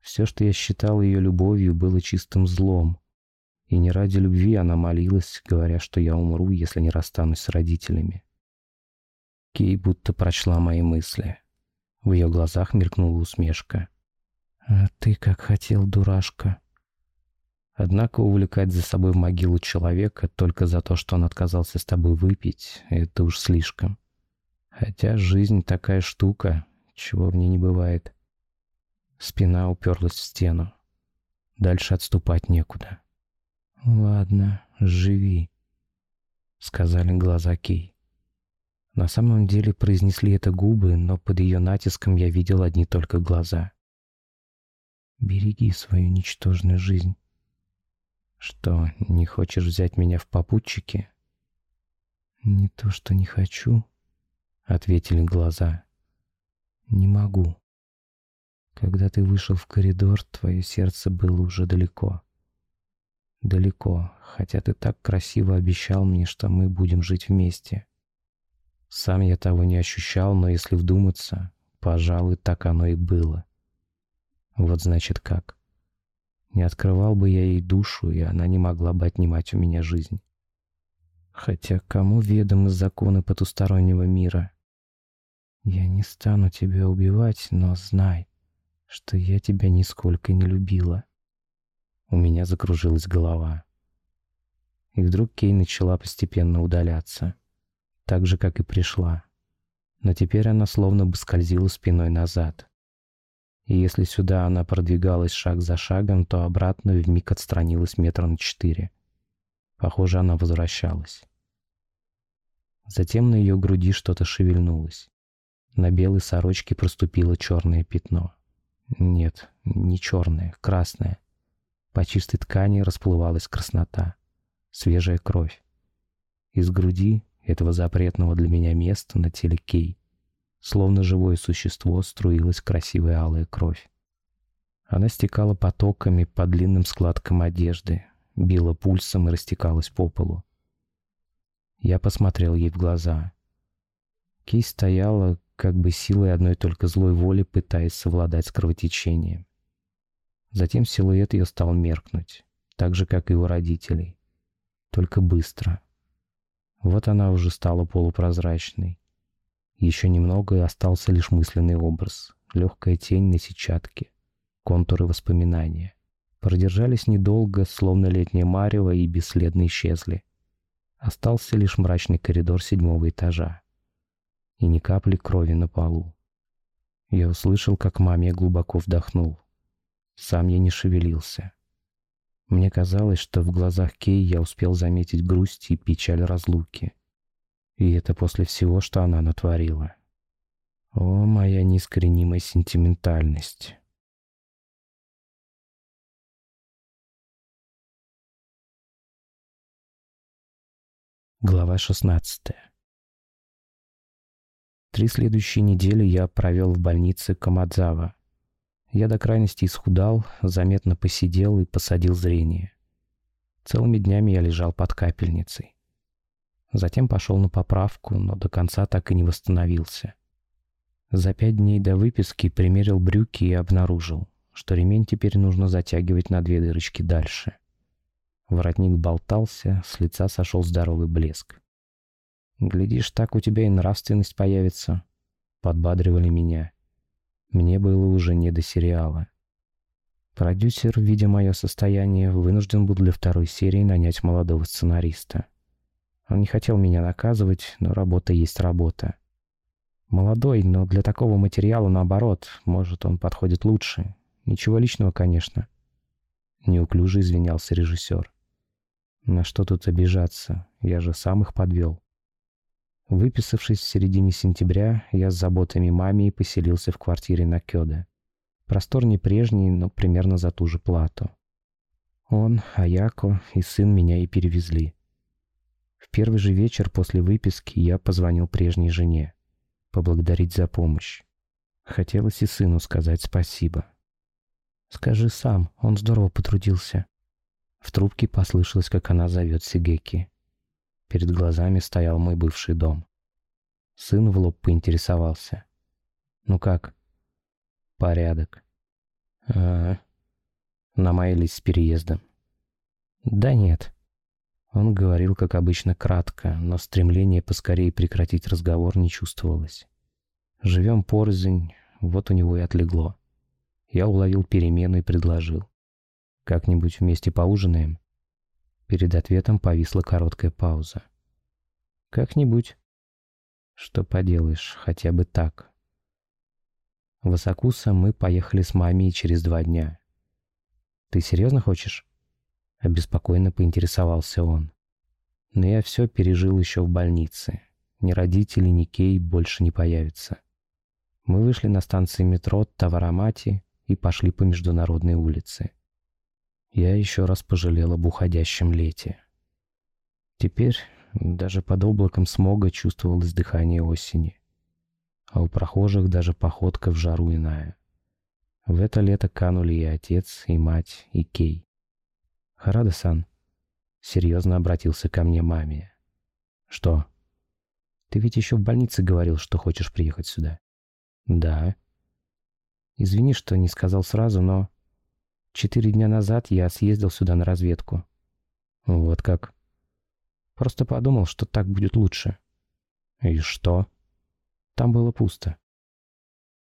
Все, что я считал ее любовью, было чистым злом. И не ради любви она молилась, говоря, что я умру, если не расстанусь с родителями. Кей будто прочла мои мысли. В ее глазах мелькнула усмешка. «А ты как хотел, дурашка!» Однако увлекать за собой в могилу человека только за то, что он отказался с тобой выпить, это уж слишком. Хотя жизнь такая штука, чего в ней не бывает. Спина уперлась в стену. Дальше отступать некуда. «Ладно, живи», — сказали глаза Кей. На самом деле произнесли это губы, но под ее натиском я видел одни только глаза. «Береги свою ничтожную жизнь». «Что, не хочешь взять меня в попутчики?» «Не то, что не хочу», ответили глаза. Не могу. Когда ты вышел в коридор, твое сердце было уже далеко. Далеко, хотя ты так красиво обещал мне, что мы будем жить вместе. Сам я того не ощущал, но если вдуматься, пожалуй, так оно и было. Вот значит как. Не открывал бы я ей душу, и она не могла бы отнимать у меня жизнь. Хотя кому ведомы законы потустороннего мира? Я не стану тебя убивать, но знай, что я тебя нисколько не любила. У меня закружилась голова. И вдруг Кей начала постепенно удаляться, так же, как и пришла. Но теперь она словно бы скользила спиной назад. И если сюда она продвигалась шаг за шагом, то обратно вмиг отстранилась метра на четыре. Похоже, она возвращалась. Затем на ее груди что-то шевельнулось. На белой сорочке проступило черное пятно. Нет, не черное, красное. По чистой ткани расплывалась краснота. Свежая кровь. Из груди этого запретного для меня места на теле Кей, словно живое существо, струилась красивая алая кровь. Она стекала потоками по длинным складкам одежды, била пульсом и растекалась по полу. Я посмотрел ей в глаза. Кей стояла, как бы силой одной только злой воли, пытаясь совладать с кровотечением. Затем силуэт ее стал меркнуть, так же, как и у родителей. Только быстро. Вот она уже стала полупрозрачной. Еще немного, и остался лишь мысленный образ, легкая тень на сетчатке, контуры воспоминания. Продержались недолго, словно летнее марево, и бесследно исчезли. Остался лишь мрачный коридор седьмого этажа. И ни капли крови на полу. Я услышал, как маме глубоко вдохнул. Сам я не шевелился. Мне казалось, что в глазах Кей я успел заметить грусть и печаль разлуки. И это после всего, что она натворила. О, моя неискоренимая сентиментальность. Глава 16. Три следующие недели я провел в больнице Камадзава. Я до крайности исхудал, заметно посидел и посадил зрение. Целыми днями я лежал под капельницей. Затем пошел на поправку, но до конца так и не восстановился. За пять дней до выписки примерил брюки и обнаружил, что ремень теперь нужно затягивать на две дырочки дальше — Воротник болтался, с лица сошел здоровый блеск. «Глядишь, так у тебя и нравственность появится», — подбадривали меня. Мне было уже не до сериала. Продюсер, видя мое состояние, вынужден был для второй серии нанять молодого сценариста. Он не хотел меня наказывать, но работа есть работа. Молодой, но для такого материала, наоборот, может, он подходит лучше. Ничего личного, конечно. Неуклюже извинялся режиссер. На что тут обижаться? Я же сам их подвел. Выписавшись в середине сентября, я с заботами маме поселился в квартире на Кёде. Простор не прежний, но примерно за ту же плату. Он, Аяко и сын меня и перевезли. В первый же вечер после выписки я позвонил прежней жене. Поблагодарить за помощь. Хотелось и сыну сказать спасибо. «Скажи сам, он здорово потрудился», в трубке послышалось, как она зовет Сигеки. Перед глазами стоял мой бывший дом. Сын в лоб поинтересовался. «Ну как?» «Порядок». «А, намаялись с переездом». «Да нет». Он говорил, как обычно, кратко, но стремление поскорее прекратить разговор не чувствовалось. «Живем порознь, вот у него и отлегло». Я уловил перемену и предложил. Как-нибудь вместе поужинаем?» Перед ответом повисла короткая пауза. «Как-нибудь». «Что поделаешь, хотя бы так». В Асакуса мы поехали с мамей через два дня. «Ты серьезно хочешь?» Обеспокоенно поинтересовался он. Но я все пережил еще в больнице. Ни родители, ни Кей больше не появятся. Мы вышли на станции метро Таварамати и пошли по международной улице я еще раз пожалел об уходящем лете. Теперь даже под облаком смога чувствовалось дыхание осени, а у прохожих даже походка в жару иная. В это лето канули и отец, и мать, и Кей. «Харада-сан», — серьезно обратился ко мне маме. «Что?» «Ты ведь еще в больнице говорил, что хочешь приехать сюда». «Да». «Извини, что не сказал сразу, но...» Четыре дня назад я съездил сюда на разведку. Вот как. Просто подумал, что так будет лучше. И что? Там было пусто.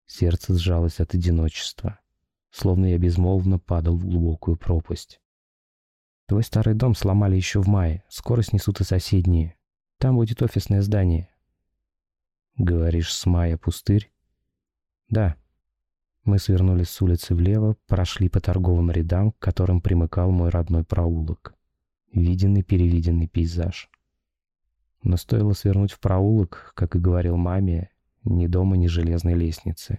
Сердце сжалось от одиночества, словно я безмолвно падал в глубокую пропасть. Твой старый дом сломали еще в мае, скоро снесут и соседние. Там будет офисное здание. Говоришь, с мая пустырь? Да. Мы свернули с улицы влево, прошли по торговым рядам, к которым примыкал мой родной проулок. Виденный-перевиденный пейзаж. Но стоило свернуть в проулок, как и говорил маме, ни дома, ни железной лестницы.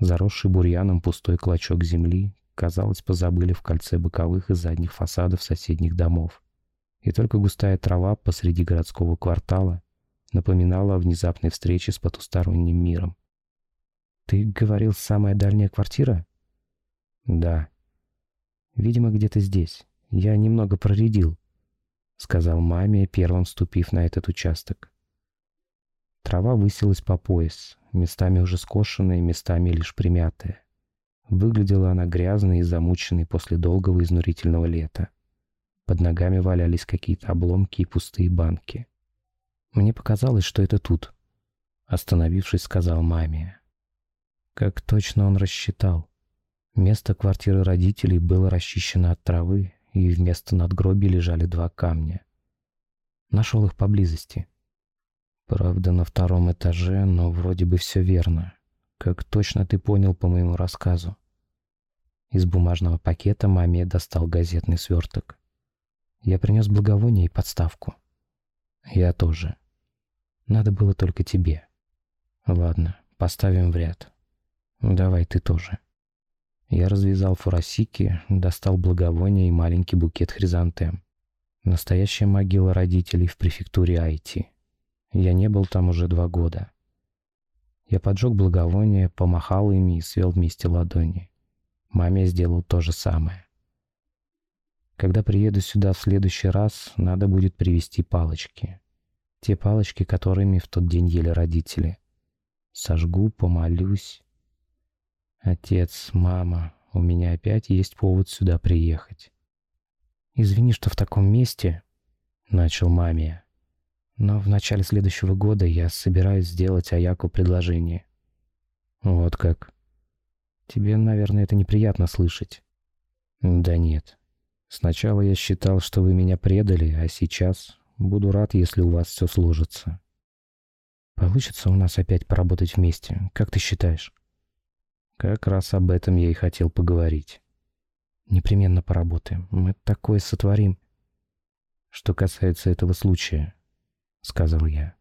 Заросший бурьяном пустой клочок земли, казалось, позабыли в кольце боковых и задних фасадов соседних домов. И только густая трава посреди городского квартала напоминала о внезапной встрече с потусторонним миром. «Ты говорил, самая дальняя квартира?» «Да». «Видимо, где-то здесь. я немного проредил», — сказал маме, первым ступив на этот участок. Трава высилась по пояс, местами уже скошенная, местами лишь примятая. Выглядела она грязной и замученной после долгого изнурительного лета. Под ногами валялись какие-то обломки и пустые банки. Мне показалось, что это тут. Остановившись, сказал маме. Как точно он рассчитал. Место квартиры родителей было расчищено от травы, и вместо надгробий лежали два камня. Нашел их поблизости. Правда, на втором этаже, но вроде бы все верно. Как точно ты понял по моему рассказу. Из бумажного пакета маме достал газетный сверток. Я принес благовоние и подставку. Я тоже. Надо было только тебе. Ладно, поставим в ряд. Давай ты тоже. Я развязал фурасики, достал благовония и маленький букет хризантем. Настоящая могила родителей в префектуре Айти. Я не был там уже два года. Я поджег благовония, помахал ими и свел вместе ладони. Маме сделал то же самое. Когда приеду сюда в следующий раз, надо будет привезти палочки. Те палочки, которыми в тот день ели родители. Сожгу, помолюсь. Отец, мама, у меня опять есть повод сюда приехать. Извини, что в таком месте, начал маме. Но в начале следующего года я собираюсь сделать Аяку предложение. Вот как. Тебе, наверное, это неприятно слышать. Да нет. Сначала я считал, что вы меня предали, а сейчас буду рад, если у вас все сложится. Получится у нас опять поработать вместе, как ты считаешь? Как раз об этом я и хотел поговорить. Непременно поработаем. Мы такое сотворим. Что касается этого случая, сказал я.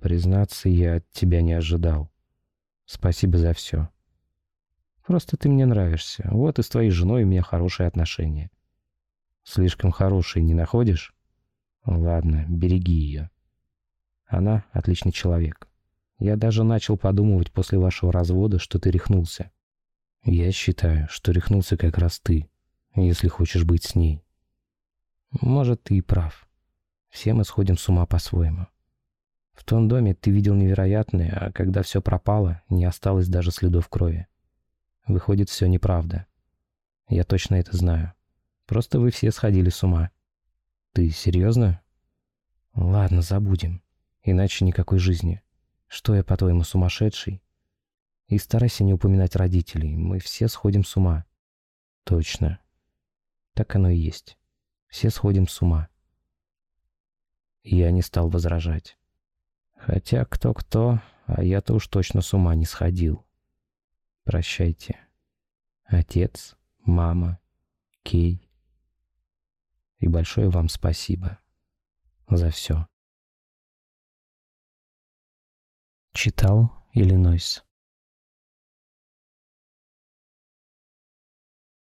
Признаться, я от тебя не ожидал. Спасибо за все. Просто ты мне нравишься. Вот и с твоей женой у меня хорошие отношения. Слишком хорошие не находишь? Ладно, береги ее. Она отличный человек. Я даже начал подумывать после вашего развода, что ты рехнулся. Я считаю, что рехнулся как раз ты, если хочешь быть с ней. Может, ты и прав. Все мы сходим с ума по-своему. В том доме ты видел невероятное, а когда все пропало, не осталось даже следов крови. Выходит, все неправда. Я точно это знаю. Просто вы все сходили с ума. Ты серьезно? Ладно, забудем. Иначе никакой жизни. Что я, по-твоему, сумасшедший? И старайся не упоминать родителей. Мы все сходим с ума. Точно. Так оно и есть. Все сходим с ума. Я не стал возражать. Хотя кто-кто, а я-то уж точно с ума не сходил. Прощайте. Отец, мама, Кей. И большое вам спасибо за все. Читал Иллинойс.